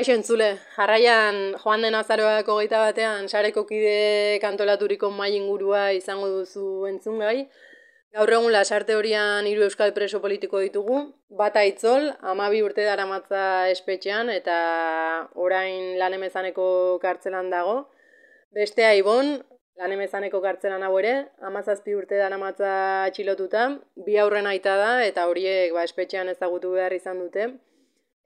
Kaixo entzule, jarraian joan den azaroak hogeita batean sareko kide kantolaturiko mai ingurua izango duzu entzun gai. Gaur egun lasarte horian hiru euskal preso politiko ditugu, bata itzol, amabi urte dara matza espetxean eta orain lanemezaneko kartzelan dago. Bestea Ibon, lanemezaneko kartzelan hau ere, amazazpi urte dara matza txilotuta, bi aurren aita da eta horiek ba, espetxean ezagutu behar izan dute.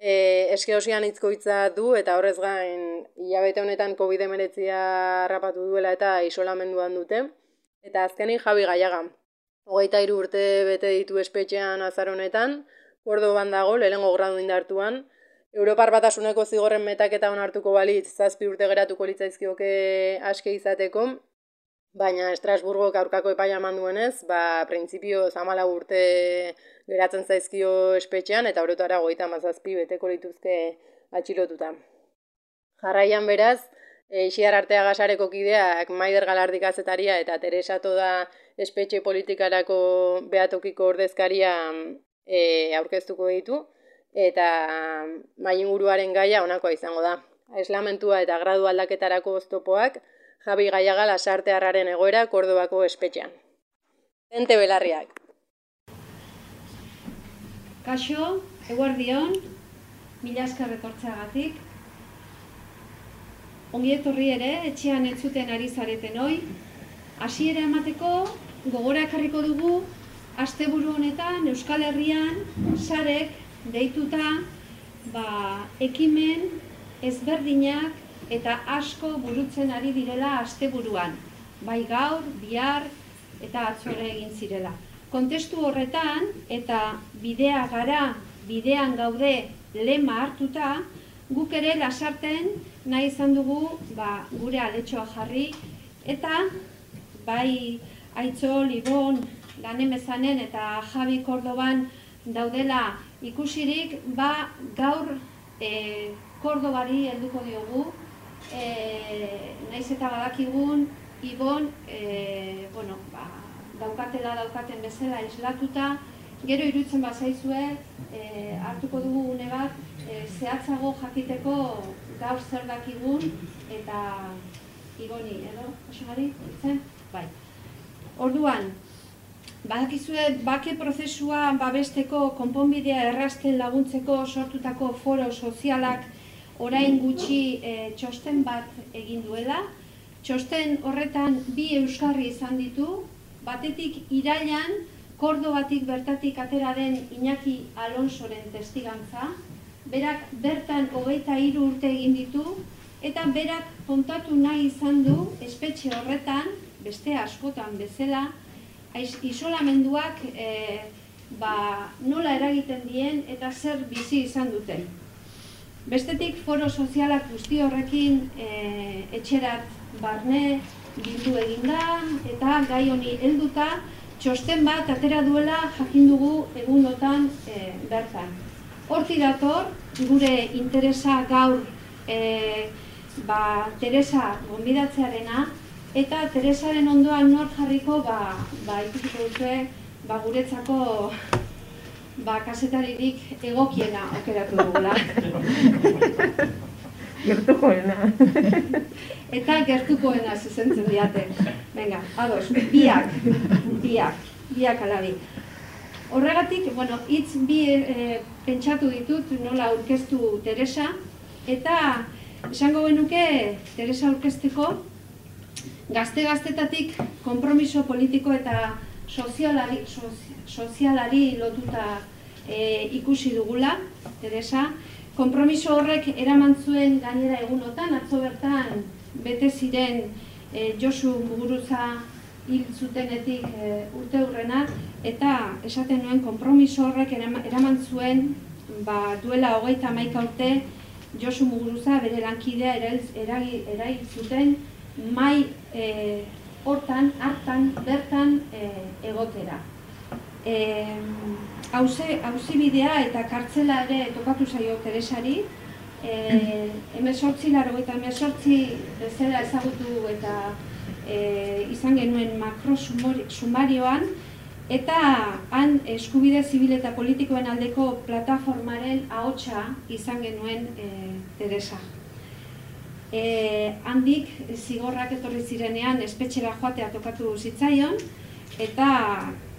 E, osian hitzkoitza du eta horrez gain hilabete honetan COVID-19 rapatu duela eta isolamenduan dute. Eta azkenik Javi Gaiaga. Hogeita hiru urte bete ditu espetxean azar honetan, Kordoban dago, lehengo gradu indartuan. Europar batasuneko zigorren metaketa onartuko balitz, zazpi urte geratuko litzaizkioke aske izateko, baina Estrasburgo aurkako epaia manduenez, ba, printzipio zamala urte geratzen zaizkio espetxean, eta horretara goita mazazpi beteko lituzke atxilotuta. Jarraian beraz, Eixiar artea gasareko kideak Maider Galardik azetaria eta Teresa da espetxe politikarako behatokiko ordezkaria e, aurkeztuko ditu, eta mai inguruaren gaia honakoa izango da. Aislamentua eta gradu aldaketarako oztopoak, Javi Gaiaga lasartearraren egoera Kordobako espetxean. Ente belarriak. Kaixo, eguardion, mila esker etortzeagatik. Ongi etorri ere, etxean entzuten ari zareten hoi. Hasiera emateko, gogora ekarriko dugu, asteburu honetan, Euskal Herrian, sarek, deituta, ba, ekimen ezberdinak eta asko burutzen ari direla asteburuan, bai gaur, bihar eta atzore egin zirela. Kontestu horretan eta bidea gara, bidean gaude lema hartuta, guk ere lasarten nahi izan dugu ba, gure aletxoa jarri eta bai aitzo, libon, lanemezanen eta jabi kordoban daudela ikusirik, ba gaur e, kordobari helduko diogu, e, naiz eta badakigun ibon e, bueno, ba, daukatela daukaten bezala islatuta gero irutzen bazaizue e, hartuko dugu une bat e, zehatzago jakiteko gaur zer dakigun eta iboni, edo, osagari, itzen? Bai. Orduan, badakizue bake prozesua babesteko konponbidea errasten laguntzeko sortutako foro sozialak orain gutxi e, txosten bat egin duela. Txosten horretan bi euskarri izan ditu, batetik irailan, kordo batik bertatik atera den Iñaki Alonsoren testigantza, berak bertan hogeita hiru urte egin ditu, eta berak kontatu nahi izan du espetxe horretan, beste askotan bezala, isolamenduak e, ba, nola eragiten dien eta zer bizi izan duten. Bestetik foro sozialak guzti horrekin e, etxerat barne bildu eginda eta gai honi helduta txosten bat atera duela jakin dugu egunotan e, bertan. Horti dator, gure interesa gaur e, ba, Teresa gombidatzearena eta Teresaren ondoan nor jarriko ba, ba, ikusiko duzue ba, guretzako ba, kasetaririk egokiena okeratu dugula. Gertukoena. Eta gertukoena zuzentzen diate. Venga, ados, biak, biak, biak alabi. Horregatik, bueno, hitz bi e, pentsatu ditut nola aurkeztu Teresa, eta esango genuke Teresa aurkezteko gazte-gaztetatik konpromiso politiko eta sozialari, sozialari lotuta e, ikusi dugula, Teresa. Kompromiso horrek eraman zuen gainera egunotan, atzo bertan bete ziren e, Josu Muguruza hil zutenetik e, urte hurrena, eta esaten nuen kompromiso horrek eraman zuen ba, duela hogeita maika urte Josu Muguruza bere lankidea erail zuten mai e, hortan, hartan, bertan e, egotera. Hauzi bidea eta kartzela ere tokatu zaio Teresari, e, emezortzi laro eta emezortzi bezala ezagutu eta e, izan genuen makro sumarioan, eta han eskubide zibil eta politikoen aldeko plataformaren ahotsa izan genuen e, Teresa. E, handik zigorrak etorri zirenean espetxera joatea tokatu zitzaion eta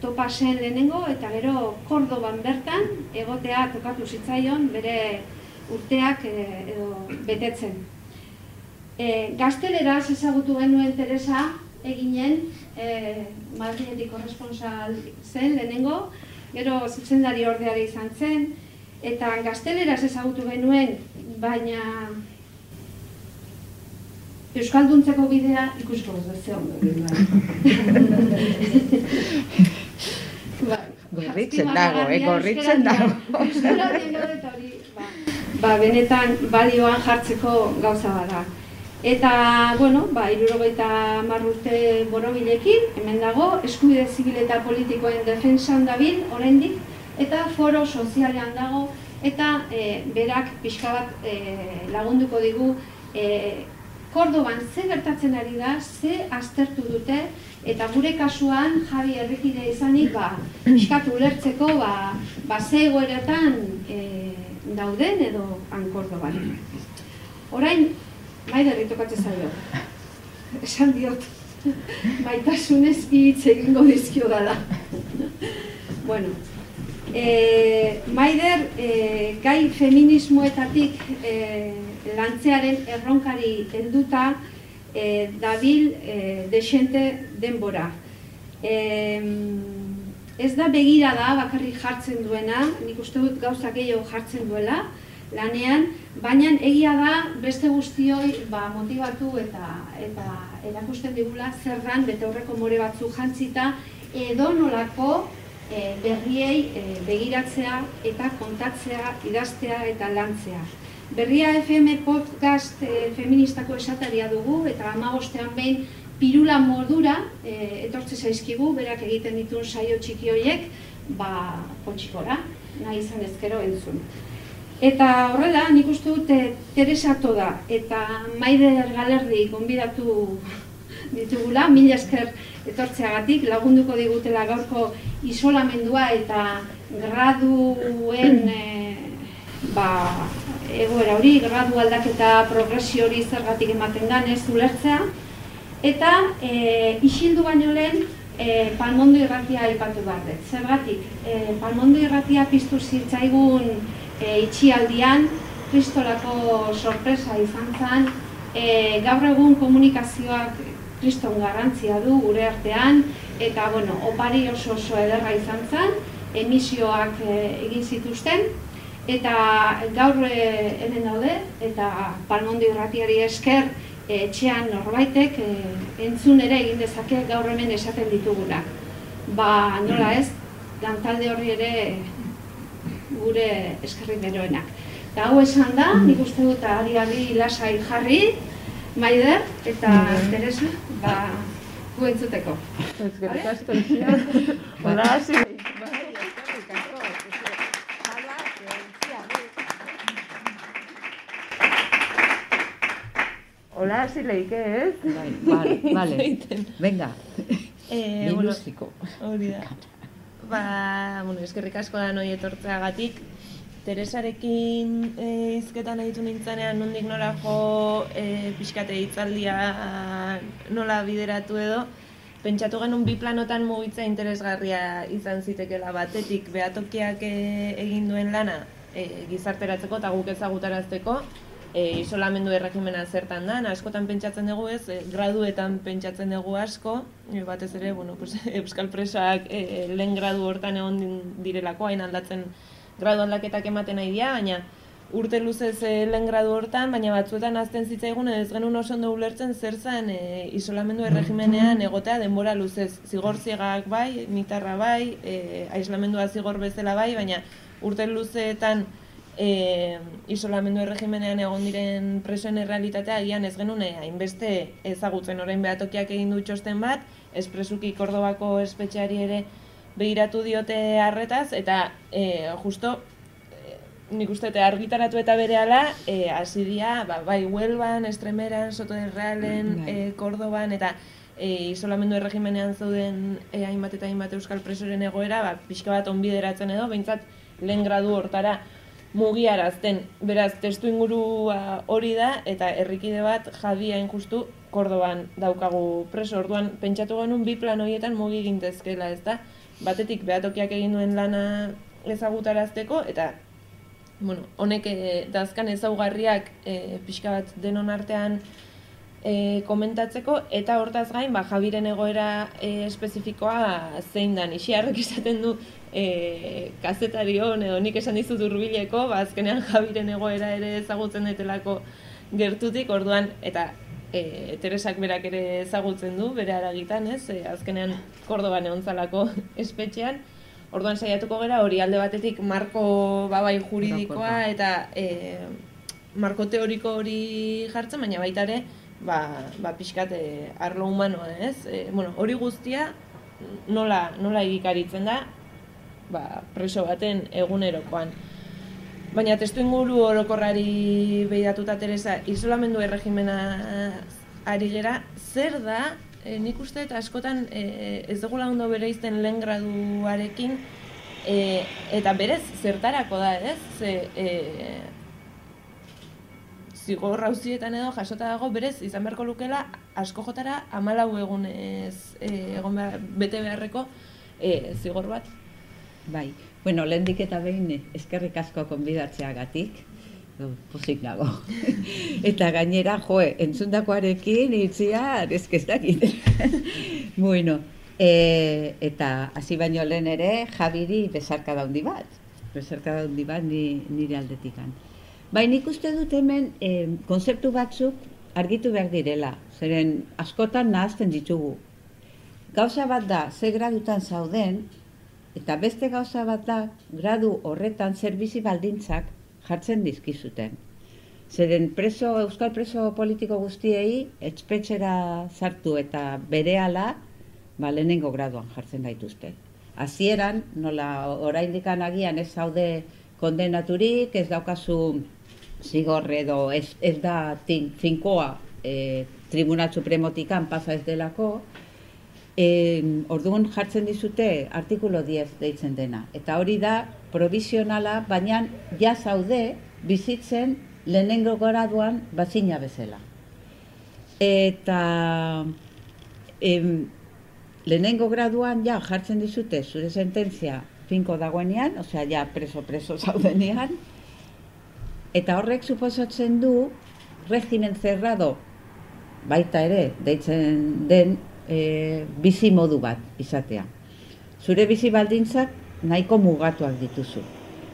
topa zen lehenengo eta gero Kordoban bertan egotea tokatu zitzaion bere urteak e, edo betetzen. E, gazteleraz ezagutu genuen Teresa eginen e, Madriletik korresponsal zen lehenengo, gero zuzendari ordeare izan zen, eta gazteleraz ezagutu genuen, baina Euskalduntzeko bidea ikusko ez ze ondo ba, Gorritzen dago, eh, gorritzen dago. Ba, ba, benetan balioan jartzeko gauza bada. Eta, bueno, ba, irurogeita marrurte borobilekin, hemen dago, eskubide zibil eta politikoen defensan dabil, oraindik, eta foro sozialean dago, eta e, berak pixka bat e, lagunduko digu, e, Kordoban ze gertatzen ari da, ze aztertu dute, eta gure kasuan Javi errekide izanik, ba, pixkatu ulertzeko, ba, ba ze egoeretan e, dauden edo han Kordoban. Orain, Maider tokatzen zaio. Esan diot, maitasunez hitz egingo dizkio gala. bueno, e, Maider e, gai feminismoetatik e, lantzearen erronkari helduta e, dabil e, desente denbora. E, ez da begira da bakarrik jartzen duena, nik uste dut gauza gehiago jartzen duela, lanean, baina egia da beste guztioi ba, motivatu eta eta erakusten digula zerran bete horreko more batzu jantzita edo nolako e, berriei e, begiratzea eta kontatzea, idaztea eta lantzea. Berria FM podcast e, feministako esataria dugu eta amagostean behin pirula modura e, etortze zaizkigu, berak egiten ditun saio txiki horiek, ba, potxikora, nahi izan ezkero entzun. Eta horrela, nik uste dut Teresato da, eta Maider Galerdi gonbidatu ditugula, mila esker etortzeagatik, lagunduko digutela gaurko isolamendua eta graduen e, ba, egoera hori, gradu aldaketa progresio hori zergatik ematen da, ulertzea. Eta e, isildu baino lehen, e, palmondo irratia aipatu behar dut. Zergatik, e, palmondo irratia piztu zitzaigun e, itxialdian, kristolako sorpresa izan zen, e, gaur egun komunikazioak kriston garrantzia du gure artean, eta bueno, opari oso oso ederra izan zen, emisioak e, egin zituzten, eta gaur e, hemen daude, eta palmondi irratiari esker, e, etxean norbaitek e, entzun ere egin dezake gaur hemen esaten ditugunak. Ba, nola ez, lantalde horri ere gure eskerrik beroenak. Eta hau esan da, nik uste dut ari-ari lasai jarri, Maider eta Teresa, ba, gu entzuteko. Eskerrik asko, Hola, hasi. Hola, hasi leike, ez? Bai, vale, vale. Venga. Eh, bueno, hori da ba, bueno, eskerrik asko da noi etortzeagatik. Teresarekin e, izketan egitu nintzenean nondik nora jo e, pixkate hitzaldia nola bideratu edo, pentsatu genuen bi planotan mugitza interesgarria izan zitekela batetik behatokiak e, egin duen lana e, gizarteratzeko eta guk ezagutarazteko, e, isolamendu erregimena zertan da, askotan pentsatzen dugu ez, e, graduetan pentsatzen dugu asko, e, batez ere, bueno, pues, euskal presoak e, lehen gradu hortan egon direlako, hain aldatzen gradu aldaketak ematen nahi dira, baina urte luzez e, lehen gradu hortan, baina batzuetan azten zitzaigun ez genuen oso ondo ulertzen zer zen e, isolamendu erregimenean egotea denbora luzez. Zigor ziegak bai, mitarra bai, e, aislamendua zigor bezala bai, baina urte luzeetan e, isolamendu erregimenean egon diren presoen errealitatea agian ez genuen eh, hainbeste ezagutzen. Orain behatokiak egin du txosten bat, espresuki Kordobako espetxeari ere behiratu diote harretaz, eta e, justo nik uste eta argitaratu eta bere ala, e, hasi ba, bai Huelban, Estremeran, Soto de Realen, e, Kordoban, eta e, isolamendu erregimenean zauden e, hainbat eta hainbat euskal presoren egoera, ba, pixka bat onbideratzen edo, behintzat lehen gradu hortara mugiarazten. Beraz, testu ingurua hori da, eta herrikide bat jadia justu Kordoban daukagu preso. Orduan, pentsatu genuen bi plan horietan mugi gintezkela, ez da? Batetik, behatokiak egin duen lana ezagutarazteko, eta bueno, honek e, dazkan ezaugarriak e, pixka bat denon artean e, komentatzeko, eta hortaz gain, ba, Javiren egoera e, espezifikoa zein da, isiarrek izaten du e, kazetari hon, edo nik esan dizut urbileko, ba, azkenean Javiren egoera ere ezagutzen detelako gertutik, orduan, eta e, Teresak berak ere ezagutzen du, bere aragitan, ez, e, azkenean Kordoban egon zalako espetxean, Orduan saiatuko gera hori alde batetik marko babai juridikoa eta e, marko teoriko hori jartzen, baina baita ere ba, ba pixkat e, arlo humanoa, ez? E, bueno, hori guztia nola, nola egikaritzen da ba, preso baten egunerokoan. Baina testu inguru orokorrari behidatuta Teresa, isolamendu erregimena ari gera, zer da e, nik uste eta askotan e, ez dugu ondo bere izten lehen graduarekin e, eta berez zertarako da ez? Ze e, zigor rauzietan edo jasota dago berez izan beharko lukela asko jotara amalau egunez e, egon behar, bete beharreko e, zigor bat. Bai, bueno, lehen eta behin eskerrik asko konbidatzeagatik, pozik nago. eta gainera, jo, entzundakoarekin itzia, ezkeztak bueno, e, eta hasi baino lehen ere, Javiri besarka daundi bat. Besarka daundi bat ni, nire aldetikan. Bai, nik uste dut hemen e, konzeptu batzuk argitu behar direla. Zeren askotan nahazten ditugu. Gauza bat da, ze gradutan zauden, eta beste gauza bat da, gradu horretan zerbizi baldintzak jartzen dizkizuten. Zeren preso, euskal preso politiko guztiei, etspetxera sartu eta berehala, ba, lehenengo graduan jartzen gaituzte. Hasieran nola oraindik agian ez zaude kondenaturik, ez daukazu zigor edo ez, ez da tin, finkoa e, Tribunal Supremotikan pasa ez delako, e, orduan jartzen dizute artikulo 10 deitzen dena. Eta hori da provisionala, baina ja zaude bizitzen lehenengo graduan bazina bezala. Eta em, lehenengo graduan ja jartzen dizute zure sententzia finko dagoenean, osea ja preso-preso zaudenean, eta horrek suposatzen du regimen zerrado baita ere, deitzen den e, bizi modu bat izatea. Zure bizi baldintzak nahiko mugatuak dituzu.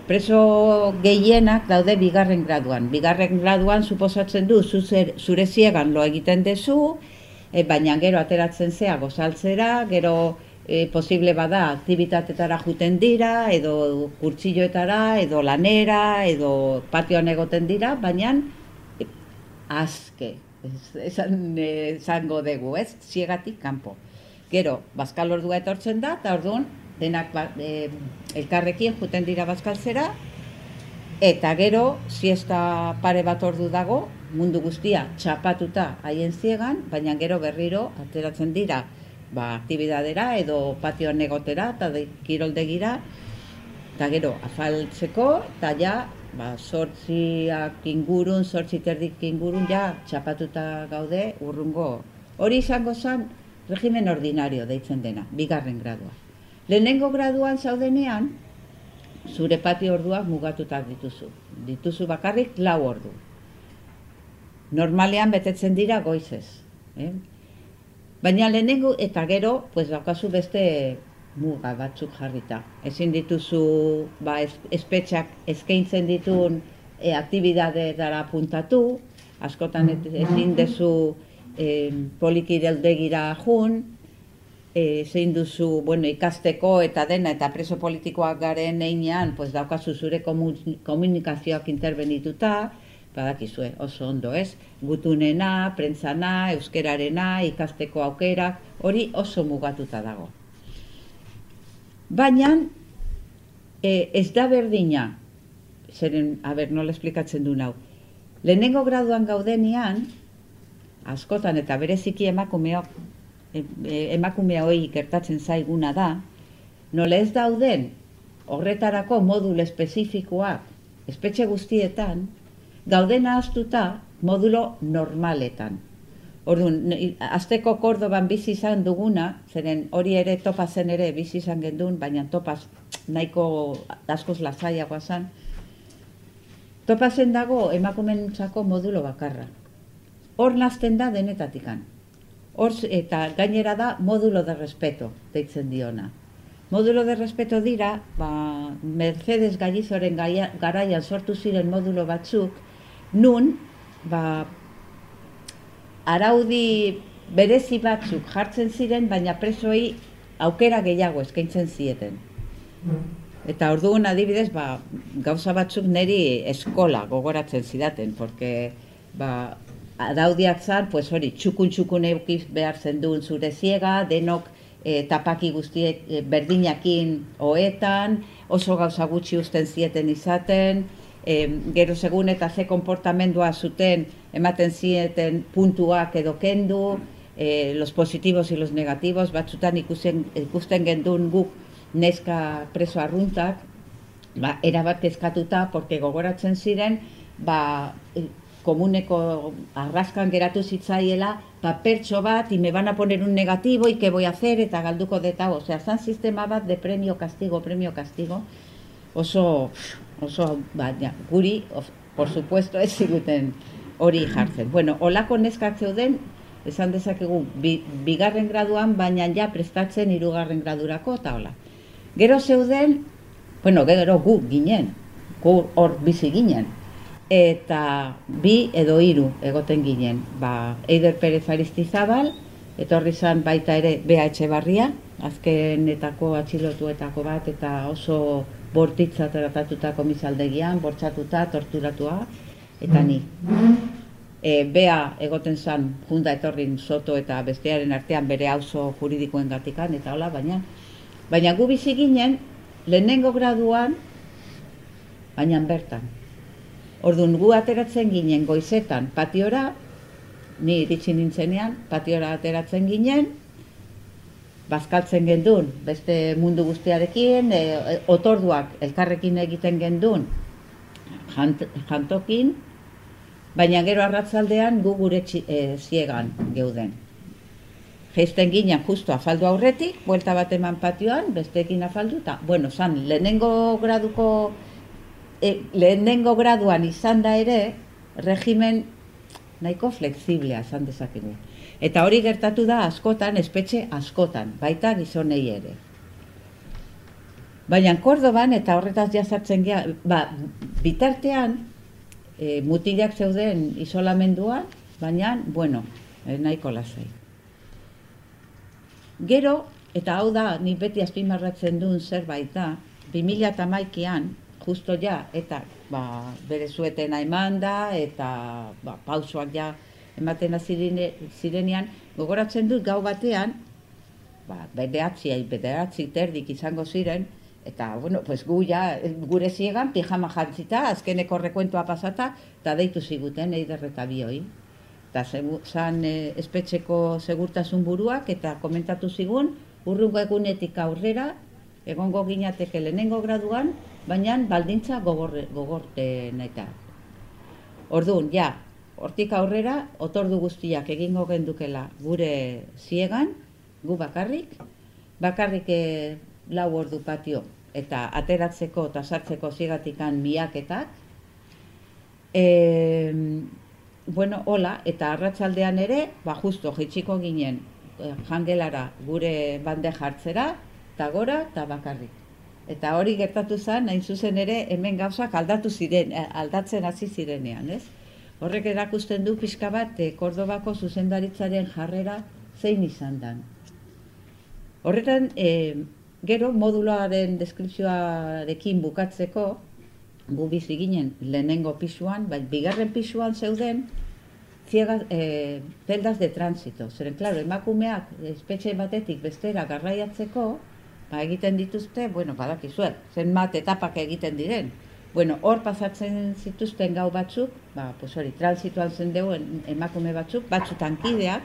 Preso gehienak daude bigarren graduan. Bigarren graduan suposatzen du zure ziegan lo egiten dezu, e, baina gero ateratzen zea gozaltzera, gero e, posible bada aktivitatetara juten dira, edo kurtsilloetara, edo lanera, edo patioan egoten dira, baina e, azke, esan zango dugu, ez? Ziegatik kanpo. Gero, bazkal ordua etortzen da, eta orduan, denak ba, e, elkarrekin juten dira bazkaltzera, eta gero, siesta pare bat ordu dago, mundu guztia txapatuta haien ziegan, baina gero berriro ateratzen dira ba, aktibidadera edo patioan negotera eta kiroldegira, eta gero afaltzeko, eta ja, ba, sortziak ingurun, sortzi terdik ingurun, ja, txapatuta gaude urrungo. Hori izango zen, regimen ordinario deitzen dena, bigarren gradua. Lehenengo graduan zaudenean, zure pati orduak mugatutak dituzu. Dituzu bakarrik lau ordu. Normalean betetzen dira goizez. Eh? Baina lehenengo eta gero, pues daukazu beste muga batzuk jarrita. Ezin dituzu ba, espetxak eskaintzen ditun e, aktibidade dara puntatu, askotan ezin dezu e, polikideldegira jun, e, zein duzu bueno, ikasteko eta dena eta preso politikoak garen einean pues, daukazu zure komunikazioak interbenituta, badakizue oso ondo ez, gutunena, prentzana, euskerarena, ikasteko aukerak, hori oso mugatuta dago. Baina e, ez da berdina, zeren, a ber, nola esplikatzen du nau, lehenengo graduan gaudenean, askotan eta bereziki emakumeok e, e, emakume hoi gertatzen zaiguna da, nola ez dauden horretarako modul espezifikoak espetxe guztietan, gauden ahaztuta modulo normaletan. Orduan, azteko Kordoban bizi izan duguna, zeren hori ere topazen ere bizi izan gendun, baina topaz nahiko askoz lasaiagoa zen, topazen dago emakumentzako modulo bakarra. Hor nazten da denetatikan. Hor, eta gainera da modulo de respeto, deitzen diona. Modulo de respeto dira, ba, Mercedes Gallizoren garaian sortu ziren modulo batzuk, nun, ba, araudi berezi batzuk jartzen ziren, baina presoei aukera gehiago eskaintzen zieten. Eta orduan adibidez, ba, gauza batzuk niri eskola gogoratzen zidaten, porque ba, adaudiak zan, pues hori, txukun txukun eukiz behar duen zure ziega, denok e, tapaki guztiek e, berdinakin oetan, oso gauza gutxi usten zieten izaten, e, gero segun eta ze konportamendua zuten ematen zieten puntuak edo kendu, e, los positivos y los negativos, batzutan ikusten, ikusten gendun guk neska preso arruntak, ba, erabat eskatuta, porque gogoratzen ziren, ba, eh, komuneko arraskan geratu zitzaiela, ba, pertso bat, y me van a poner un negativo, y que voy a hacer, eta galduko deta, osea, zan sistema bat de premio, castigo, premio, castigo, oso, oso, baina, guri, por supuesto, ez ziguten hori jartzen. Bueno, olako neskak zeuden, esan dezakegu, bigarren graduan, baina ja prestatzen hirugarren gradurako, eta hola. Gero zeuden, bueno, gero gu ginen, gu hor bizi ginen, eta bi edo hiru egoten ginen. Ba, Eider Perez Aristizabal, etorri zan baita ere Bea Etxebarria, azkenetako atxilotuetako bat, eta oso bortitza tratatutako mizaldegian, bortxatuta, torturatua, eta ni. E, bea egoten zan junda etorrin soto eta bestearen artean bere auzo juridikoen gatikan, eta hola, baina, baina gu bizi ginen, lehenengo graduan, baina bertan. Orduan gu ateratzen ginen goizetan patiora, ni iritsi nintzenean, patiora ateratzen ginen, bazkaltzen gendun, beste mundu guztiarekin, e, e, otorduak elkarrekin egiten gendun, jant, jantokin, baina gero arratzaldean gu gure txi, e, ziegan geuden. Geizten ginen justu afaldu aurretik, buelta bat eman patioan, besteekin afaldu, eta, bueno, zan, lehenengo graduko, e, lehenengo graduan izan da ere, regimen nahiko flexiblea zan dezakegu. Eta hori gertatu da askotan, espetxe askotan, baita gizonei ere. Baina Kordoban eta horretaz jazartzen gea, ba, bitartean e, mutilak zeuden isolamendua, baina, bueno, e, nahiko lasai. Gero, eta hau da, ni beti azpimarratzen duen zerbait da, 2008an, justo ja, eta ba, bere zueten aiman da, eta ba, pausoak ja, ematen zirenean, gogoratzen dut gau batean, ba, bederatzi, bederatzi terdik izango ziren, eta, bueno, pues gu ja, gure ziegan, pijama jantzita, azkeneko rekuentua pasata, eta deitu ziguten, eider eta bioi. Eta zan e, espetxeko segurtasun buruak, eta komentatu zigun, urrungo egunetik aurrera, egongo ginateke lehenengo graduan, baina baldintza gogorte gogorte eta. Orduan, ja, hortik aurrera, otordu guztiak egingo gendukela gure ziegan, gu bakarrik, bakarrik e, lau ordu patio eta ateratzeko eta sartzeko ziegatikan miaketak. E, bueno, hola, eta arratsaldean ere, ba justo jitsiko ginen e, jangelara gure bande jartzera, eta gora, eta bakarrik. Eta hori gertatu zen, hain zuzen ere, hemen gauzak aldatu ziren, e, aldatzen hasi zirenean, ez? Horrek erakusten du pixka bat e, Kordobako zuzendaritzaren jarrera zein izan dan. Horretan, e, gero moduloaren deskripzioarekin bukatzeko, gu bizi ginen lehenengo pisuan, bai, bigarren pisuan zeuden, ziega, e, peldas de tránsito. Zeren, klaro, emakumeak espetxe batetik bestera garraiatzeko, ba, egiten dituzte, bueno, badakizuet, zen mat etapak egiten diren, Bueno, hor pasatzen zituzten gau batzuk, ba, pues hori, transituan zen emakume batzuk, batzutan kideak,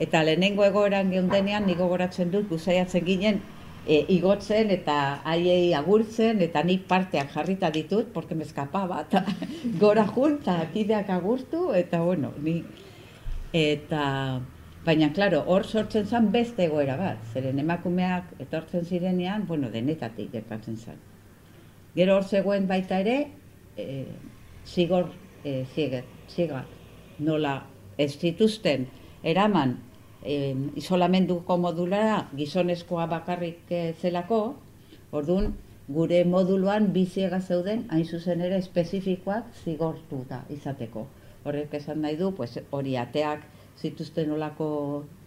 Eta lehenengo egoeran geundenean, niko goratzen dut, guzaiatzen ginen, e, igotzen eta haiei agurtzen, eta nik parteak jarrita ditut, porque me eskapaba, gora jun, eta kideak agurtu, eta bueno, ni... Eta, baina, klaro, hor sortzen zen beste egoera bat, zeren emakumeak etortzen zirenean, bueno, denetatik gertatzen zen. Gero hor zegoen baita ere, e, zigor e, ziegat, ziegat, nola ez zituzten eraman e, isolamenduko modulara gizonezkoa bakarrik e, zelako, orduan gure moduluan biziega zeuden hain zuzen ere espezifikoak zigortu da izateko. Horrek esan nahi du, pues, hori ateak zituzten olako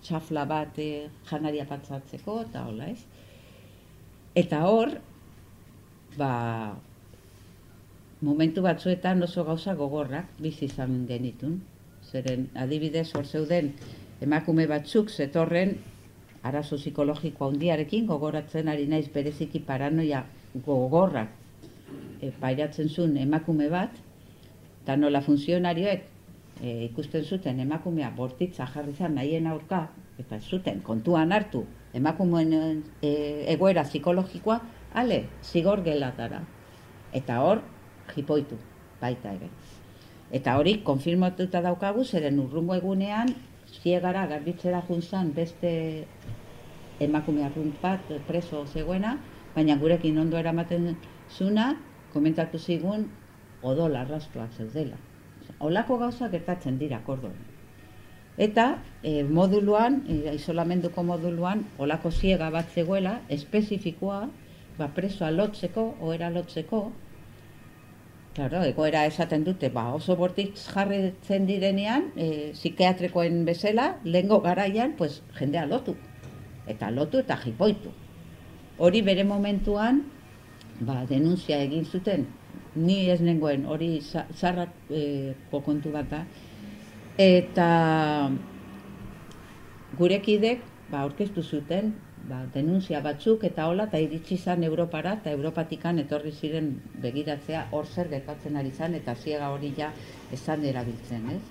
txafla bat e, janaria patzatzeko, eta hola ez. Eta hor, ba, momentu batzuetan oso gauza gogorrak bizi izan genitun. Zeren adibidez hor zeuden emakume batzuk zetorren arazo psikologiko handiarekin gogoratzen ari naiz bereziki paranoia gogorrak e, pairatzen zuen emakume bat, eta nola funtzionarioek e, ikusten zuten emakumea bortitza jarri zen nahien aurka, eta zuten kontuan hartu emakumeen e, egoera psikologikoa, ale, zigor gelatara. Eta hor, jipoitu, baita ere. Eta hori, konfirmatuta daukagu, zeren urrungo egunean, ziegara garbitzera juntzan beste emakume arrunt bat preso zegoena, baina gurekin ondo eramaten zuna, komentatu zigun, odol arrastuak zeudela. Olako gauza gertatzen dira, kordo. Eta e, moduluan, e, isolamenduko moduluan, olako ziega bat zegoela, espezifikoa, ba, presoa lotzeko, oera lotzeko, Claro, egoera esaten dute, ba, oso bortitz jarretzen direnean, e, psikiatrikoen bezala, lehengo garaian, pues, jendea lotu. Eta lotu eta jipoitu. Hori bere momentuan, ba, denuntzia egin zuten, ni ez nengoen, hori zarrak e, kontu bat da. Eta gurekidek, ba, orkestu zuten, ba, denuntzia batzuk eta hola eta iritsi zan Europara eta Europatikan etorri ziren begiratzea hor zer gertatzen ari zan eta ziega hori ja esan erabiltzen, ez?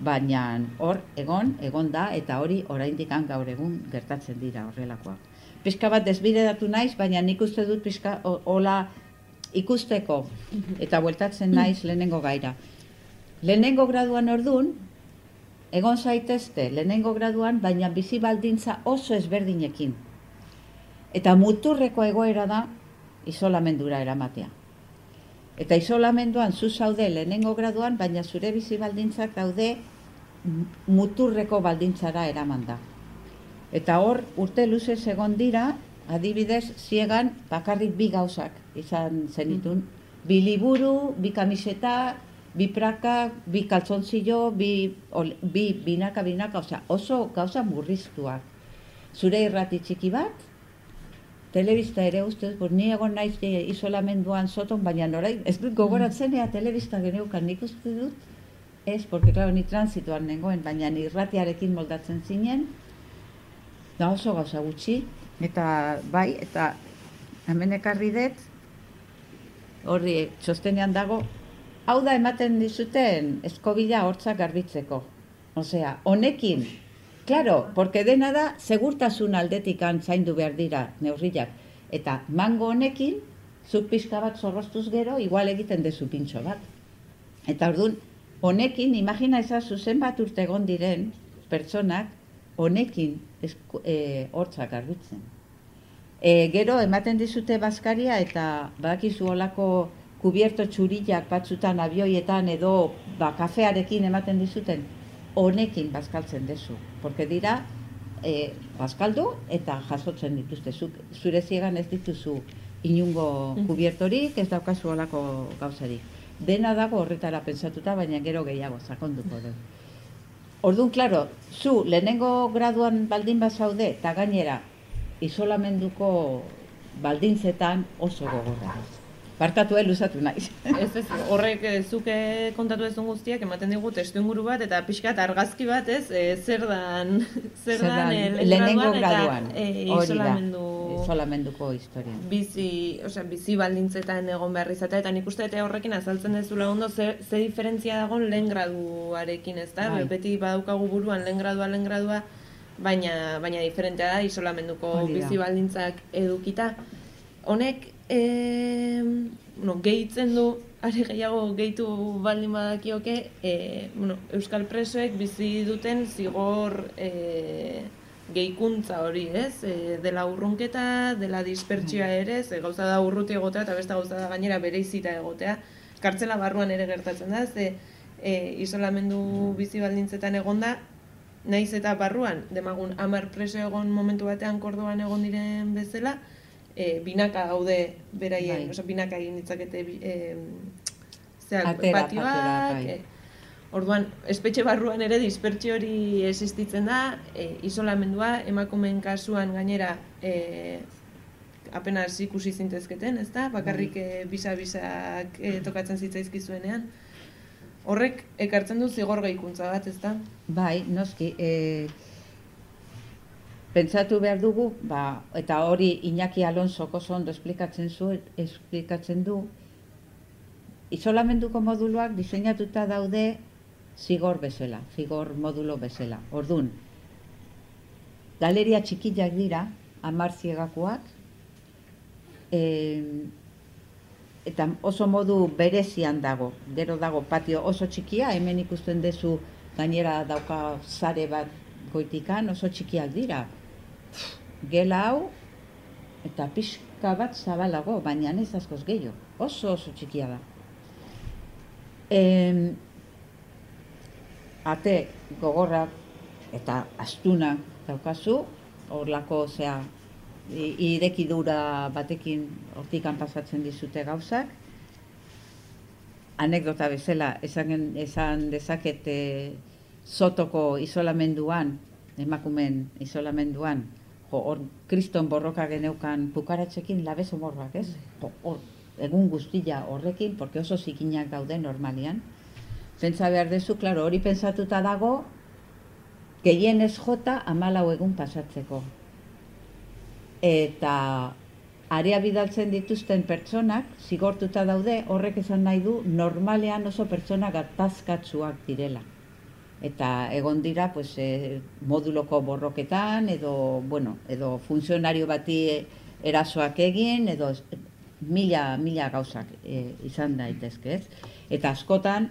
Baina hor egon, egon da eta hori oraindik gaur egun gertatzen dira horrelakoa. Pizka bat desbidedatu naiz, baina nik uste dut pizka hola ikusteko eta bueltatzen naiz lehenengo gaira. Lehenengo graduan ordun, egon zaitezte lehenengo graduan, baina bizi baldintza oso ezberdinekin. Eta muturreko egoera da isolamendura eramatea. Eta isolamenduan zu zaude lehenengo graduan, baina zure bizi baldintzak daude muturreko baldintzara eraman da. Eta hor, urte luze egon dira, adibidez, ziegan bakarrik bi gauzak izan zenitun. Bi liburu, bi kamiseta, bi praka, bi kaltzontzio, bi, bi binaka, binaka, osea, oso gauza murriztuak. Zure irrati txiki bat, telebista ere ustez, bor, ni egon naiz isolamenduan soton, baina norai, ez dut gogoratzen ea telebista geneukan nik uste dut, ez, porque, claro, ni transituan nengoen, baina ni irratiarekin moldatzen zinen, da oso gauza gutxi, eta bai, eta hemen ekarri dut, horri txostenean dago, hau da ematen dizuten eskobila hortzak garbitzeko. Osea, honekin Claro, porque dena da, segurtasun aldetik zaindu behar dira neurriak. Eta mango honekin, zuk pixka bat zorrostuz gero, igual egiten dezu pintxo bat. Eta orduan, honekin, imagina ezazu zenbat urte egon diren pertsonak, honekin e, hortzak garbitzen. E, gero, ematen dizute bazkaria eta badakizu olako kubierto txurillak batzutan abioietan edo ba, kafearekin ematen dizuten, honekin bazkaltzen dezu. Porque dira, e, bazkaldu eta jasotzen dituzte. Zure ziegan ez dituzu inungo mm. kubiertorik, ez daukazu olako gauzarik. Dena dago horretara pensatuta, baina gero gehiago zakonduko du. Orduan, klaro, zu lehenengo graduan baldin bazaude, eta gainera, isolamenduko baldintzetan oso gogorra. Barkatu eh, luzatu naiz. Ez ez, horrek eh, zuke kontatu ezun guztiak ematen digu testu inguru bat eta pixkat argazki bat, ez? E, zer dan, zer dan, lehenengo graduan. Eta, e, isolamendu, isolamenduko historia. Bizi, osea, bizi baldintzetan egon behar izatea, eta nik uste eta horrekin azaltzen dezula ondo ze, ze diferentzia dagoen lehen graduarekin, ez da? Bai. Beti badaukagu buruan lehen gradua, lehen gradua, baina, baina diferentea da isolamenduko bizi baldintzak edukita. Honek, e, bueno, gehitzen du, are gehiago gehitu baldin badakioke, e, bueno, Euskal presoek bizi duten zigor e, gehikuntza hori, ez? E, dela urrunketa, dela dispertsioa ere, ze gauza da urruti egotea eta beste gauza da gainera bereizita egotea. Kartzela barruan ere gertatzen da, ze e, isolamendu bizi baldintzetan egonda, naiz eta barruan, demagun amar preso egon momentu batean kordoan egon diren bezala, e, binaka gaude beraien, Bai. oso binaka egin ditzakete e, zeak, Atera, patioak, atera, bai. e, Orduan, espetxe barruan ere dispertsio hori existitzen da, e, isolamendua, emakumeen kasuan gainera e, apenas ikusi zintezketen, ez da? Bakarrik e, bisa-bisak e, tokatzen zitzaizkizuenean. Horrek ekartzen du zigor gehikuntza bat, ez da? Bai, noski, e, pentsatu behar dugu, ba, eta hori Iñaki Alonso oso ondo esplikatzen zu, esplikatzen du, isolamenduko moduluak diseinatuta daude zigor bezala, zigor modulo bezala. Ordun, galeria txikiak dira, hamar ziegakoak, e, eta oso modu berezian dago. Gero dago patio oso txikia, hemen ikusten duzu gainera dauka sare bat goitikan, oso txikiak dira. Gela hau, eta pixka bat zabalago, baina ez askoz gehiago. Oso oso txikia da. Em, ate gogorrak eta astunak daukazu, horlako, i- irekidura batekin hortikan pasatzen dizute gauzak. Anekdota bezala, esan, esan dezaket e, sotoko isolamenduan, emakumen isolamenduan, jo, hor kriston borroka geneukan pukaratxekin labezo morrak, ez? Jo, hor, egun guztia horrekin, porque oso zikinak daude normalian. Pentsa behar dezu, klaro, hori pentsatuta dago, gehienez jota amalau egun pasatzeko. Eta area bidaltzen dituzten pertsonak zigortuta daude, horrek esan nahi du normalean oso pertsona gatazkatsuak direla. Eta egon dira pues, e, moduloko borroketan edo, bueno, edo funtzionario bati erasoak egin edo mila, mila gauzak e, izan daitezke, ez? Eta askotan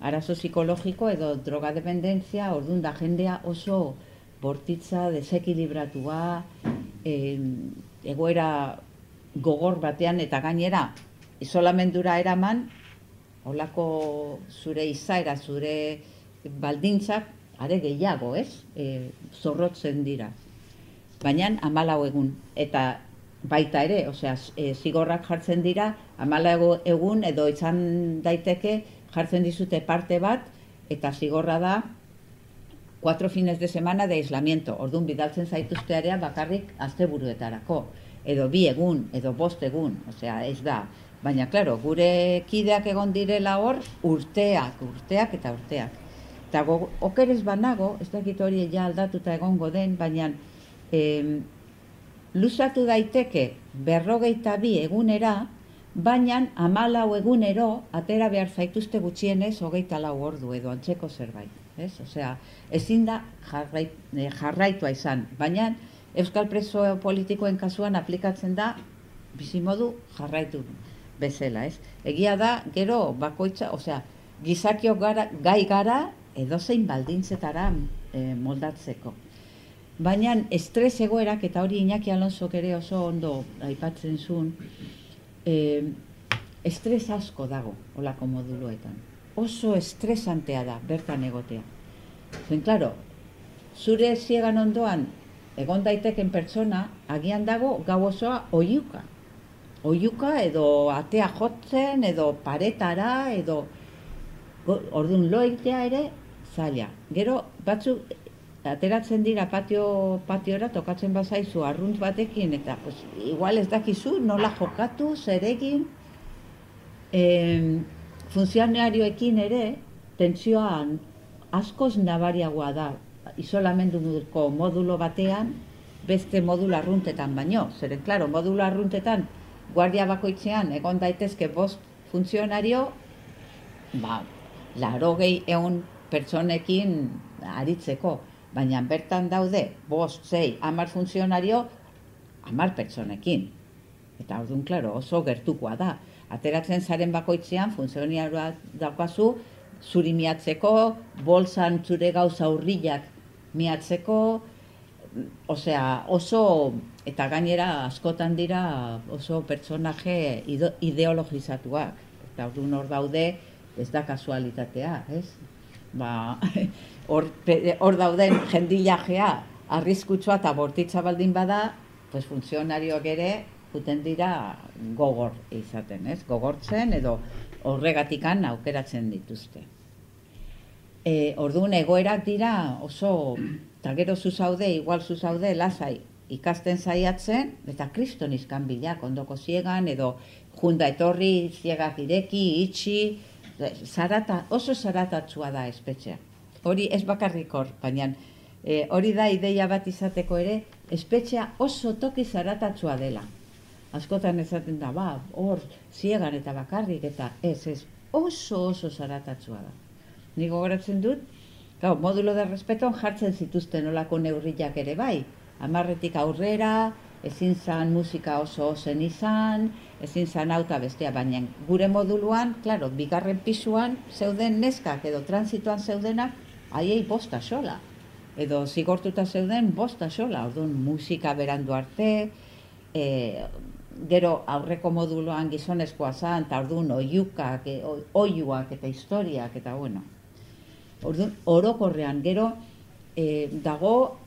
arazo psikologiko edo drogadependentzia, ordun da jendea oso bortitza, desekilibratua, em, egoera gogor batean eta gainera isolamendura eraman, olako zure izaera, zure baldintzak, are gehiago, ez? E, zorrotzen dira. Baina amalau egun. Eta baita ere, osea, e, zigorrak jartzen dira, amalau egun edo izan daiteke jartzen dizute parte bat, eta zigorra da, cuatro fines de semana de aislamiento. Orduan bidaltzen zaituzte area bakarrik asteburuetarako. Edo bi egun, edo bost egun, osea, ez da. Baina, klaro, gure kideak egon direla hor, urteak, urteak eta urteak. Eta go, okerez banago, ez dakit hori ja aldatuta egongo den, baina em, luzatu daiteke berrogeita bi egunera, baina amalau egunero atera behar zaituzte gutxienez hogeita lau ordu edo antzeko zerbait. Ez? Osea, ezin da jarrait, eh, jarraitua izan, baina Euskal preso politikoen kasuan aplikatzen da bizimodu jarraitu bezala, ez? Egia da, gero bakoitza, osea, gizakiok gara, gai gara edozein baldintzetara eh, moldatzeko. Baina estres egoerak, eta hori Iñaki Alonsok ere oso ondo aipatzen zuen, eh, estres asko dago olako moduluetan. Oso estresantea da bertan egotea. Zen, klaro, zure ziegan ondoan egon daiteken pertsona, agian dago gau osoa oiuka. Oiuka edo atea jotzen, edo paretara, edo ordun loitea ere zaila. Gero batzuk ateratzen dira patio patiora tokatzen bazaizu arrunt batekin eta pues, igual ez dakizu nola jokatu, zer egin. Em, funtzionarioekin ere tentsioan askoz nabariagoa da isolamenduko modulo batean beste modulo arruntetan baino. Zeren, klaro, modulo arruntetan guardia bakoitzean egon daitezke bost funtzionario, ba, laro gehi egun pertsonekin aritzeko. baina bertan daude, bost, zei, amar funtzionario, amar pertsonekin. Eta orduan, klaro, oso gertukoa da. Ateratzen zaren bakoitzean, funtzionarioa daukazu, zuri miatzeko, bolsan zure gauza urrilak miatzeko, osea, oso, eta gainera askotan dira oso pertsonaje ide- ideologizatuak. Eta orduan hor daude, ez da kasualitatea, ez? Ba, hor, hor dauden jendilajea arriskutsua eta bortitza baldin bada, pues funtzionarioak ere juten dira gogor izaten, ez? Gogortzen edo horregatikan aukeratzen dituzte. E, orduan egoerak dira oso, eta gero zuzaude, igual zuzaude, lasai, ikasten zaiatzen, eta kriston izkan bilak, ondoko ziegan, edo junda etorri, ziegak ireki, itxi, zarata, oso zaratatsua da espetxea. Hori ez bakarrik hor, baina e, hori da ideia bat izateko ere, espetxea oso toki zaratatsua dela. Askotan esaten da, ba, hor, ziegan eta bakarrik, eta ez, ez, oso oso zaratatsua da. Nik gogoratzen dut, gau, modulo de respeton jartzen zituzten olako neurriak ere bai. Amarretik aurrera, ezin zan musika oso ozen izan, ezin zan auta bestea, baina gure moduluan, klaro, bigarren pisuan zeuden neskak edo transitoan zeudenak, haiei bosta sola. Edo zigortuta zeuden bosta sola, orduan musika berandu arte, e, gero aurreko moduloan gizonezkoa zan, eta orduan oiukak, e, oi- oiuak eta historiak, eta bueno. Orduan, orokorrean, gero, e, dago